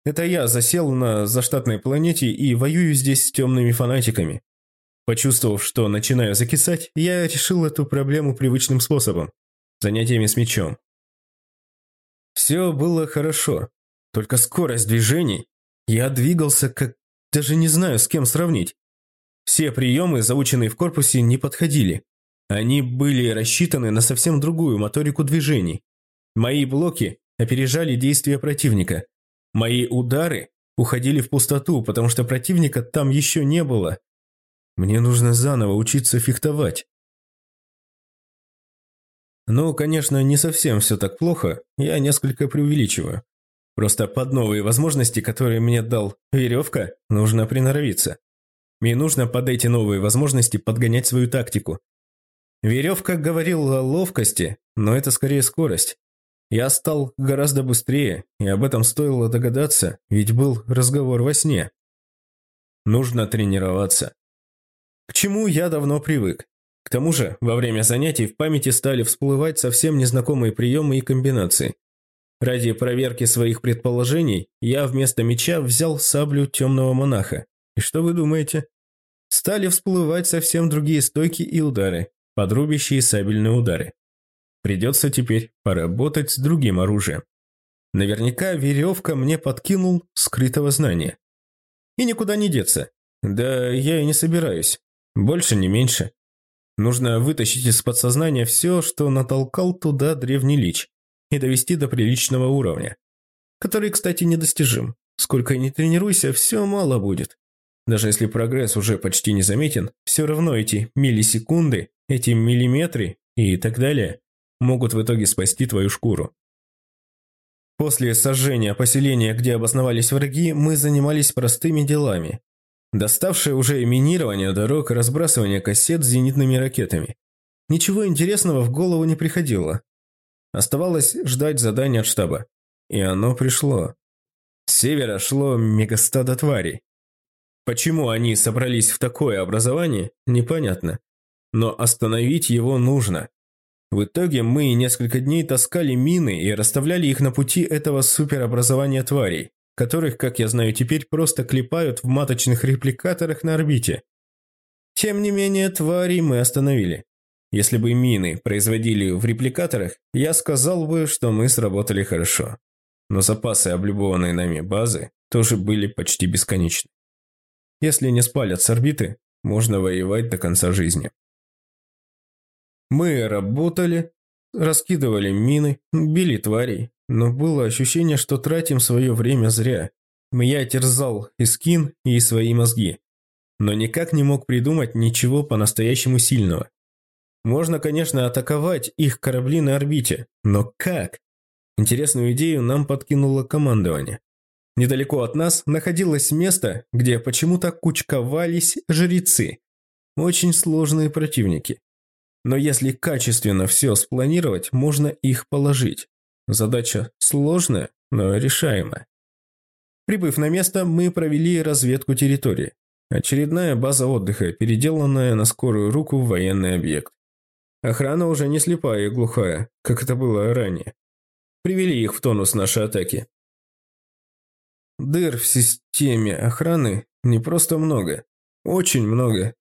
Это я засел на заштатной планете и воюю здесь с темными фанатиками. Почувствовав, что начинаю закисать, я решил эту проблему привычным способом – занятиями с мечом. Все было хорошо, только скорость движений. Я двигался как... даже не знаю, с кем сравнить. Все приемы, заученные в корпусе, не подходили. Они были рассчитаны на совсем другую моторику движений. Мои блоки опережали действия противника. Мои удары уходили в пустоту, потому что противника там еще не было. Мне нужно заново учиться фехтовать. Ну, конечно, не совсем все так плохо, я несколько преувеличиваю. Просто под новые возможности, которые мне дал веревка, нужно приноровиться. Мне нужно под эти новые возможности подгонять свою тактику. Веревка говорил о ловкости, но это скорее скорость. Я стал гораздо быстрее, и об этом стоило догадаться, ведь был разговор во сне. Нужно тренироваться. К чему я давно привык. К тому же, во время занятий в памяти стали всплывать совсем незнакомые приемы и комбинации. Ради проверки своих предположений я вместо меча взял саблю темного монаха. И что вы думаете? Стали всплывать совсем другие стойки и удары, подрубящие сабельные удары. Придется теперь поработать с другим оружием. Наверняка веревка мне подкинул скрытого знания. И никуда не деться. Да я и не собираюсь. Больше, не меньше. Нужно вытащить из подсознания все, что натолкал туда древний лич, и довести до приличного уровня. Который, кстати, недостижим. Сколько ни тренируйся, все мало будет. Даже если прогресс уже почти не заметен, все равно эти миллисекунды, эти миллиметры и так далее могут в итоге спасти твою шкуру. После сожжения поселения, где обосновались враги, мы занимались простыми делами, доставшее уже минирование дорог и разбрасывание кассет с зенитными ракетами. Ничего интересного в голову не приходило. Оставалось ждать задания от штаба. И оно пришло. С севера шло мегастадо тварей. Почему они собрались в такое образование, непонятно. Но остановить его нужно. В итоге мы несколько дней таскали мины и расставляли их на пути этого суперобразования тварей которых, как я знаю теперь, просто клепают в маточных репликаторах на орбите. Тем не менее, твари мы остановили. Если бы мины производили в репликаторах, я сказал бы, что мы сработали хорошо. Но запасы облюбованной нами базы тоже были почти бесконечны. Если не спалят с орбиты, можно воевать до конца жизни. Мы работали, раскидывали мины, били тварей, но было ощущение, что тратим свое время зря. Я терзал и скин, и свои мозги. Но никак не мог придумать ничего по-настоящему сильного. Можно, конечно, атаковать их корабли на орбите, но как? Интересную идею нам подкинуло командование. Недалеко от нас находилось место, где почему-то кучковались жрецы. Очень сложные противники. Но если качественно все спланировать, можно их положить. Задача сложная, но решаемая. Прибыв на место, мы провели разведку территории. Очередная база отдыха, переделанная на скорую руку в военный объект. Охрана уже не слепая и глухая, как это было ранее. Привели их в тонус нашей атаки. Дыр в системе охраны не просто много. Очень много.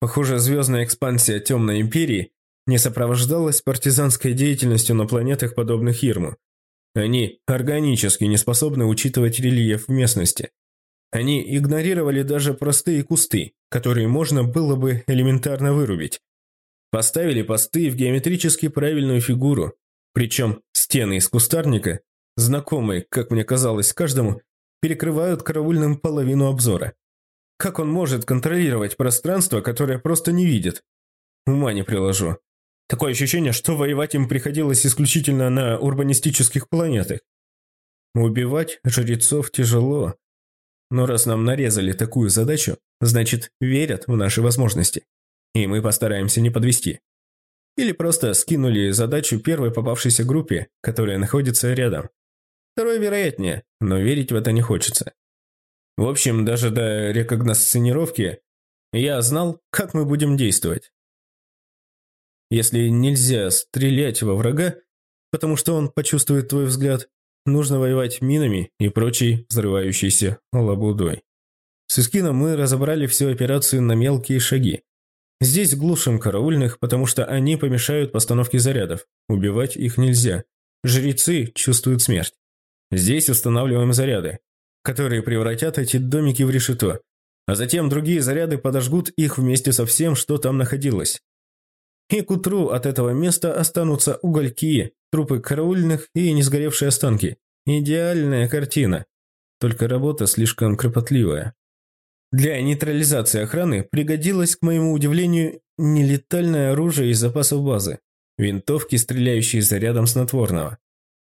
Похоже, звездная экспансия Темной Империи не сопровождалась партизанской деятельностью на планетах, подобных Ирму. Они органически не способны учитывать рельеф местности. Они игнорировали даже простые кусты, которые можно было бы элементарно вырубить. Поставили посты в геометрически правильную фигуру, причем стены из кустарника, знакомые, как мне казалось, каждому, перекрывают караульным половину обзора. Как он может контролировать пространство, которое просто не видит? Ума не приложу. Такое ощущение, что воевать им приходилось исключительно на урбанистических планетах. Убивать жрецов тяжело. Но раз нам нарезали такую задачу, значит, верят в наши возможности. И мы постараемся не подвести. Или просто скинули задачу первой попавшейся группе, которая находится рядом. Второе вероятнее, но верить в это не хочется. В общем, даже до рекогносценировки Я знал, как мы будем действовать. Если нельзя стрелять во врага, потому что он почувствует твой взгляд, нужно воевать минами и прочей взрывающейся лабудой. С Искином мы разобрали всю операцию на мелкие шаги. Здесь глушим караульных, потому что они помешают постановке зарядов. Убивать их нельзя. Жрецы чувствуют смерть. Здесь устанавливаем заряды, которые превратят эти домики в решето, а затем другие заряды подожгут их вместе со всем, что там находилось. И к утру от этого места останутся угольки, трупы караульных и не сгоревшие останки. Идеальная картина. Только работа слишком кропотливая. Для нейтрализации охраны пригодилось, к моему удивлению, нелетальное оружие из запасов базы. Винтовки, стреляющие зарядом снотворного.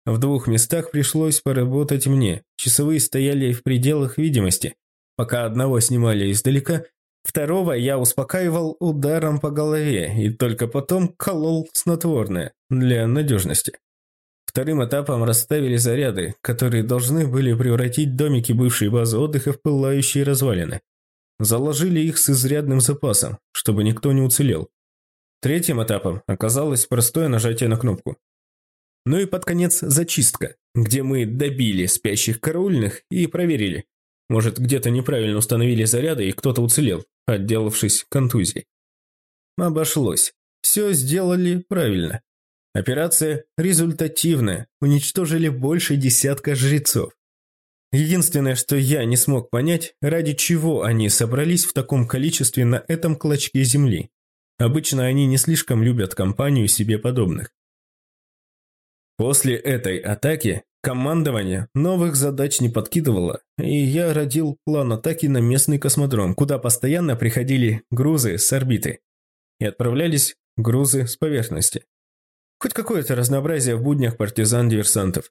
В двух местах пришлось поработать мне. Часовые стояли в пределах видимости. Пока одного снимали издалека, второго я успокаивал ударом по голове и только потом колол снотворное для надежности. Вторым этапом расставили заряды, которые должны были превратить домики бывшей базы отдыха в пылающие развалины. Заложили их с изрядным запасом, чтобы никто не уцелел. Третьим этапом оказалось простое нажатие на кнопку. Ну и под конец зачистка, где мы добили спящих караульных и проверили. Может, где-то неправильно установили заряды и кто-то уцелел, отделавшись контузией. Обошлось. Все сделали правильно. Операция результативная, уничтожили больше десятка жрецов. Единственное, что я не смог понять, ради чего они собрались в таком количестве на этом клочке земли. Обычно они не слишком любят компанию себе подобных. После этой атаки командование новых задач не подкидывало, и я родил план атаки на местный космодром, куда постоянно приходили грузы с орбиты и отправлялись грузы с поверхности. Хоть какое-то разнообразие в буднях партизан-диверсантов.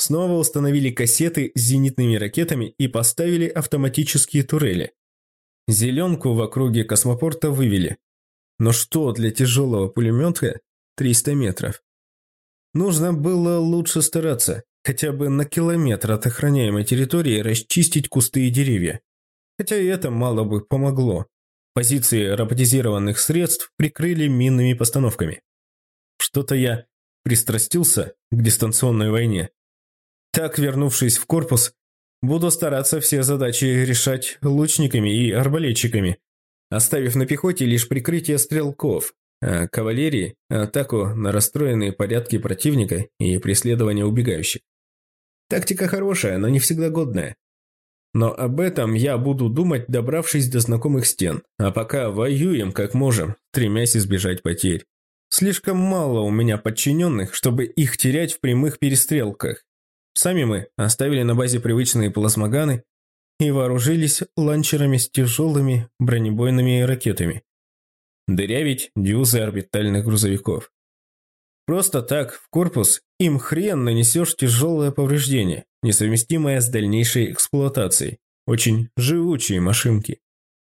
Снова установили кассеты с зенитными ракетами и поставили автоматические турели. Зеленку в округе космопорта вывели. Но что для тяжелого пулемета 300 метров? Нужно было лучше стараться, хотя бы на километр от охраняемой территории расчистить кусты и деревья. Хотя и это мало бы помогло. Позиции роботизированных средств прикрыли минными постановками. Что-то я пристрастился к дистанционной войне. Так, вернувшись в корпус, буду стараться все задачи решать лучниками и арбалетчиками, оставив на пехоте лишь прикрытие стрелков, а кавалерии – атаку на расстроенные порядки противника и преследование убегающих. Тактика хорошая, но не всегда годная. Но об этом я буду думать, добравшись до знакомых стен, а пока воюем как можем, стремясь избежать потерь. Слишком мало у меня подчиненных, чтобы их терять в прямых перестрелках, Сами мы оставили на базе привычные плазмоганы и вооружились ланчерами с тяжелыми бронебойными ракетами. Дырявить дюзы орбитальных грузовиков. Просто так в корпус им хрен нанесешь тяжелое повреждение, несовместимое с дальнейшей эксплуатацией. Очень живучие машинки.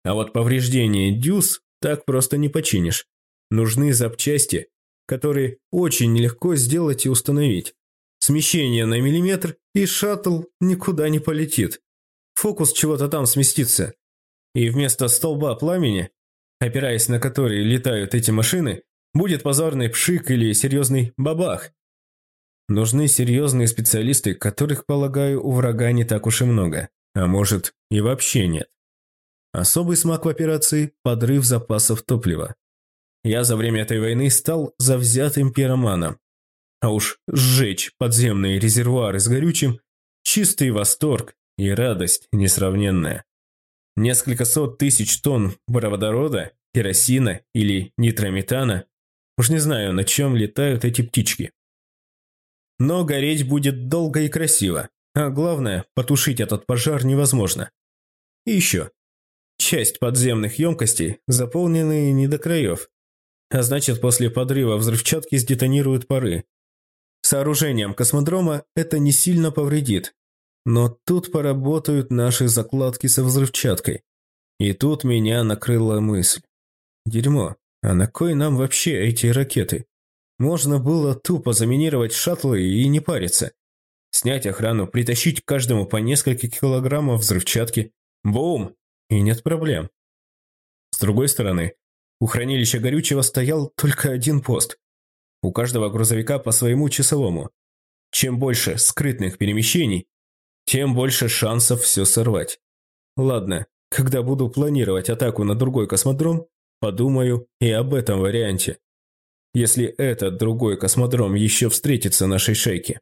А вот повреждение дюз так просто не починишь. Нужны запчасти, которые очень легко сделать и установить. Смещение на миллиметр, и шаттл никуда не полетит. Фокус чего-то там сместится. И вместо столба пламени, опираясь на который летают эти машины, будет позорный пшик или серьезный бабах. Нужны серьезные специалисты, которых, полагаю, у врага не так уж и много. А может, и вообще нет. Особый смак в операции – подрыв запасов топлива. Я за время этой войны стал завзятым пироманом, а уж сжечь подземные резервуары с горючим – чистый восторг и радость несравненная. Несколько сот тысяч тонн водорода, керосина или нитрометана – уж не знаю, на чем летают эти птички. Но гореть будет долго и красиво, а главное, потушить этот пожар невозможно. И еще. Часть подземных емкостей заполнены не до краев, а значит, после подрыва взрывчатки сдетонируют пары, Сооружением космодрома это не сильно повредит. Но тут поработают наши закладки со взрывчаткой. И тут меня накрыла мысль. Дерьмо, а на кой нам вообще эти ракеты? Можно было тупо заминировать шаттлы и не париться. Снять охрану, притащить каждому по несколько килограммов взрывчатки. Бум! И нет проблем. С другой стороны, у хранилища горючего стоял только один пост. У каждого грузовика по своему часовому. Чем больше скрытных перемещений, тем больше шансов все сорвать. Ладно, когда буду планировать атаку на другой космодром, подумаю и об этом варианте. Если этот другой космодром еще встретится нашей шейке.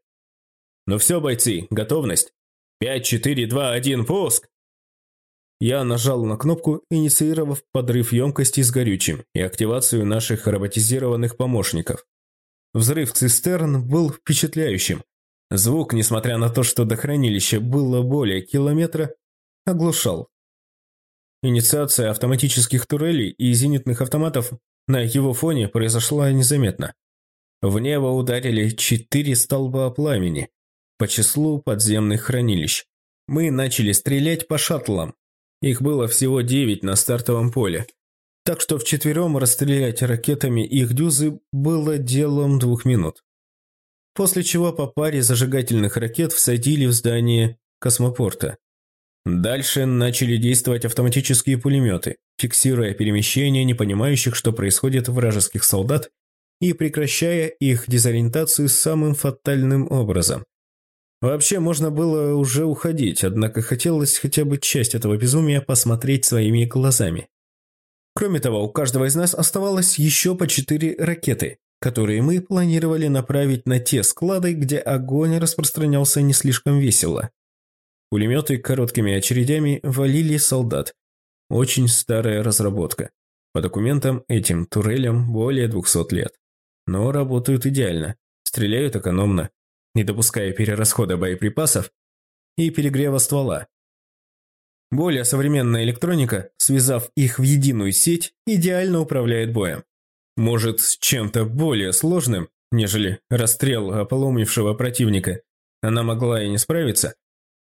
Ну все, бойцы, готовность. 5, 4, 2, 1, пуск! Я нажал на кнопку, инициировав подрыв емкости с горючим и активацию наших роботизированных помощников. Взрыв цистерн был впечатляющим. Звук, несмотря на то, что до хранилища было более километра, оглушал. Инициация автоматических турелей и зенитных автоматов на его фоне произошла незаметно. В небо ударили четыре столба пламени по числу подземных хранилищ. Мы начали стрелять по шаттлам. Их было всего девять на стартовом поле – так что вчетвером расстрелять ракетами их дюзы было делом двух минут. После чего по паре зажигательных ракет всадили в здание космопорта. Дальше начали действовать автоматические пулеметы, фиксируя перемещение непонимающих, что происходит вражеских солдат, и прекращая их дезориентацию самым фатальным образом. Вообще можно было уже уходить, однако хотелось хотя бы часть этого безумия посмотреть своими глазами. Кроме того, у каждого из нас оставалось еще по четыре ракеты, которые мы планировали направить на те склады, где огонь распространялся не слишком весело. Пулеметы короткими очередями валили солдат. Очень старая разработка. По документам этим турелям более 200 лет. Но работают идеально, стреляют экономно, не допуская перерасхода боеприпасов и перегрева ствола. Более современная электроника, связав их в единую сеть, идеально управляет боем. Может, с чем-то более сложным, нежели расстрел ополомившего противника, она могла и не справиться,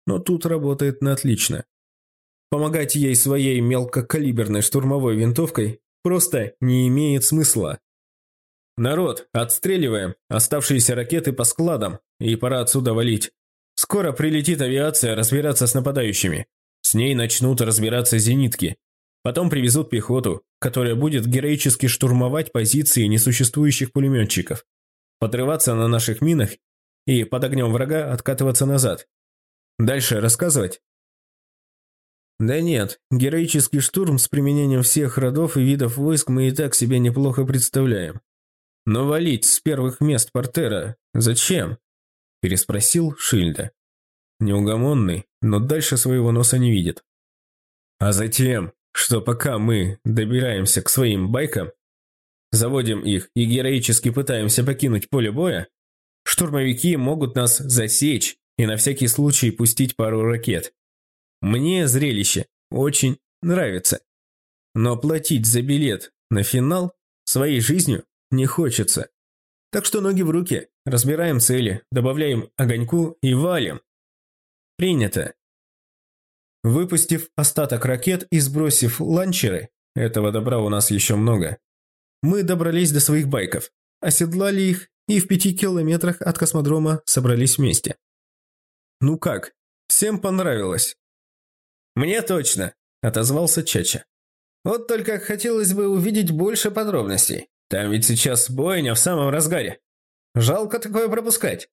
но тут работает на отлично. Помогать ей своей мелкокалиберной штурмовой винтовкой просто не имеет смысла. Народ, отстреливаем оставшиеся ракеты по складам, и пора отсюда валить. Скоро прилетит авиация разбираться с нападающими. С ней начнут разбираться зенитки. Потом привезут пехоту, которая будет героически штурмовать позиции несуществующих пулеметчиков, подрываться на наших минах и под огнем врага откатываться назад. Дальше рассказывать? Да нет, героический штурм с применением всех родов и видов войск мы и так себе неплохо представляем. Но валить с первых мест портера зачем? Переспросил Шильда. Неугомонный, но дальше своего носа не видит. А затем, что пока мы добираемся к своим байкам, заводим их и героически пытаемся покинуть поле боя, штурмовики могут нас засечь и на всякий случай пустить пару ракет. Мне зрелище очень нравится. Но платить за билет на финал своей жизнью не хочется. Так что ноги в руки, разбираем цели, добавляем огоньку и валим. Принято. Выпустив остаток ракет и сбросив ланчеры, этого добра у нас еще много, мы добрались до своих байков, оседлали их и в пяти километрах от космодрома собрались вместе. Ну как, всем понравилось? Мне точно, отозвался Чача. Вот только хотелось бы увидеть больше подробностей. Там ведь сейчас бойня в самом разгаре. Жалко такое пропускать.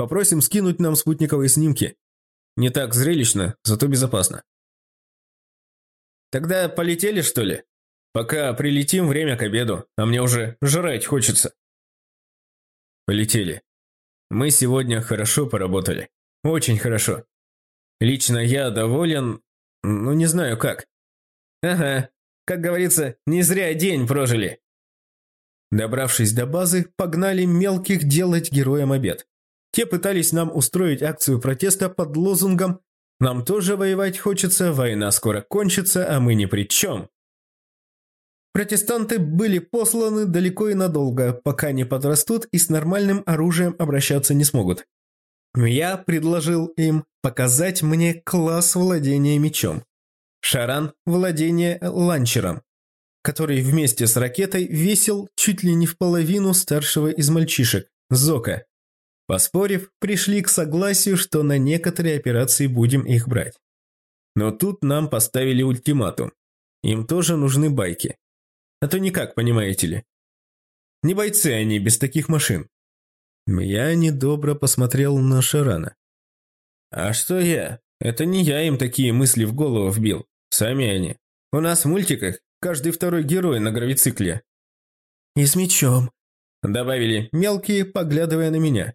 Попросим скинуть нам спутниковые снимки. Не так зрелищно, зато безопасно. Тогда полетели, что ли? Пока прилетим, время к обеду, а мне уже жрать хочется. Полетели. Мы сегодня хорошо поработали. Очень хорошо. Лично я доволен, ну не знаю как. Ага, как говорится, не зря день прожили. Добравшись до базы, погнали мелких делать героям обед. Те пытались нам устроить акцию протеста под лозунгом «Нам тоже воевать хочется, война скоро кончится, а мы ни при чем». Протестанты были посланы далеко и надолго, пока не подрастут и с нормальным оружием обращаться не смогут. Я предложил им показать мне класс владения мечом. Шаран – владение ланчером, который вместе с ракетой весил чуть ли не в половину старшего из мальчишек – Зока. Поспорив, пришли к согласию, что на некоторые операции будем их брать. Но тут нам поставили ультиматум. Им тоже нужны байки. А то никак, понимаете ли. Не бойцы они без таких машин. Я недобро посмотрел на Шарана. А что я? Это не я им такие мысли в голову вбил. Сами они. У нас в мультиках каждый второй герой на гравицикле. И с мечом. Добавили мелкие, поглядывая на меня.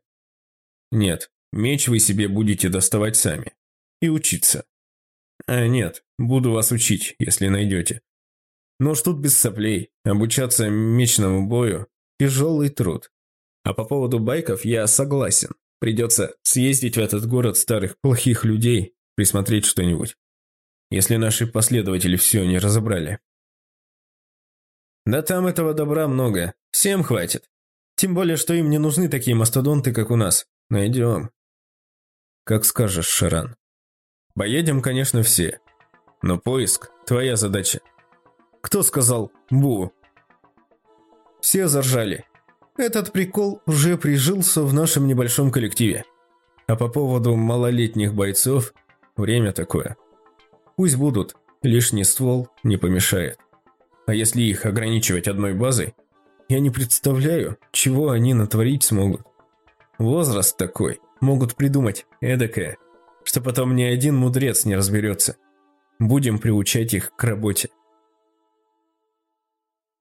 Нет, меч вы себе будете доставать сами. И учиться. А нет, буду вас учить, если найдете. Но уж тут без соплей. Обучаться мечному бою – тяжелый труд. А по поводу байков я согласен. Придется съездить в этот город старых плохих людей, присмотреть что-нибудь. Если наши последователи все не разобрали. Да там этого добра много. Всем хватит. Тем более, что им не нужны такие мастодонты, как у нас. Найдем. Как скажешь, Шаран. Поедем, конечно, все. Но поиск – твоя задача. Кто сказал «бу»? Все заржали. Этот прикол уже прижился в нашем небольшом коллективе. А по поводу малолетних бойцов, время такое. Пусть будут, лишний ствол не помешает. А если их ограничивать одной базой, я не представляю, чего они натворить смогут. Возраст такой, могут придумать эдакое, что потом ни один мудрец не разберется. Будем приучать их к работе.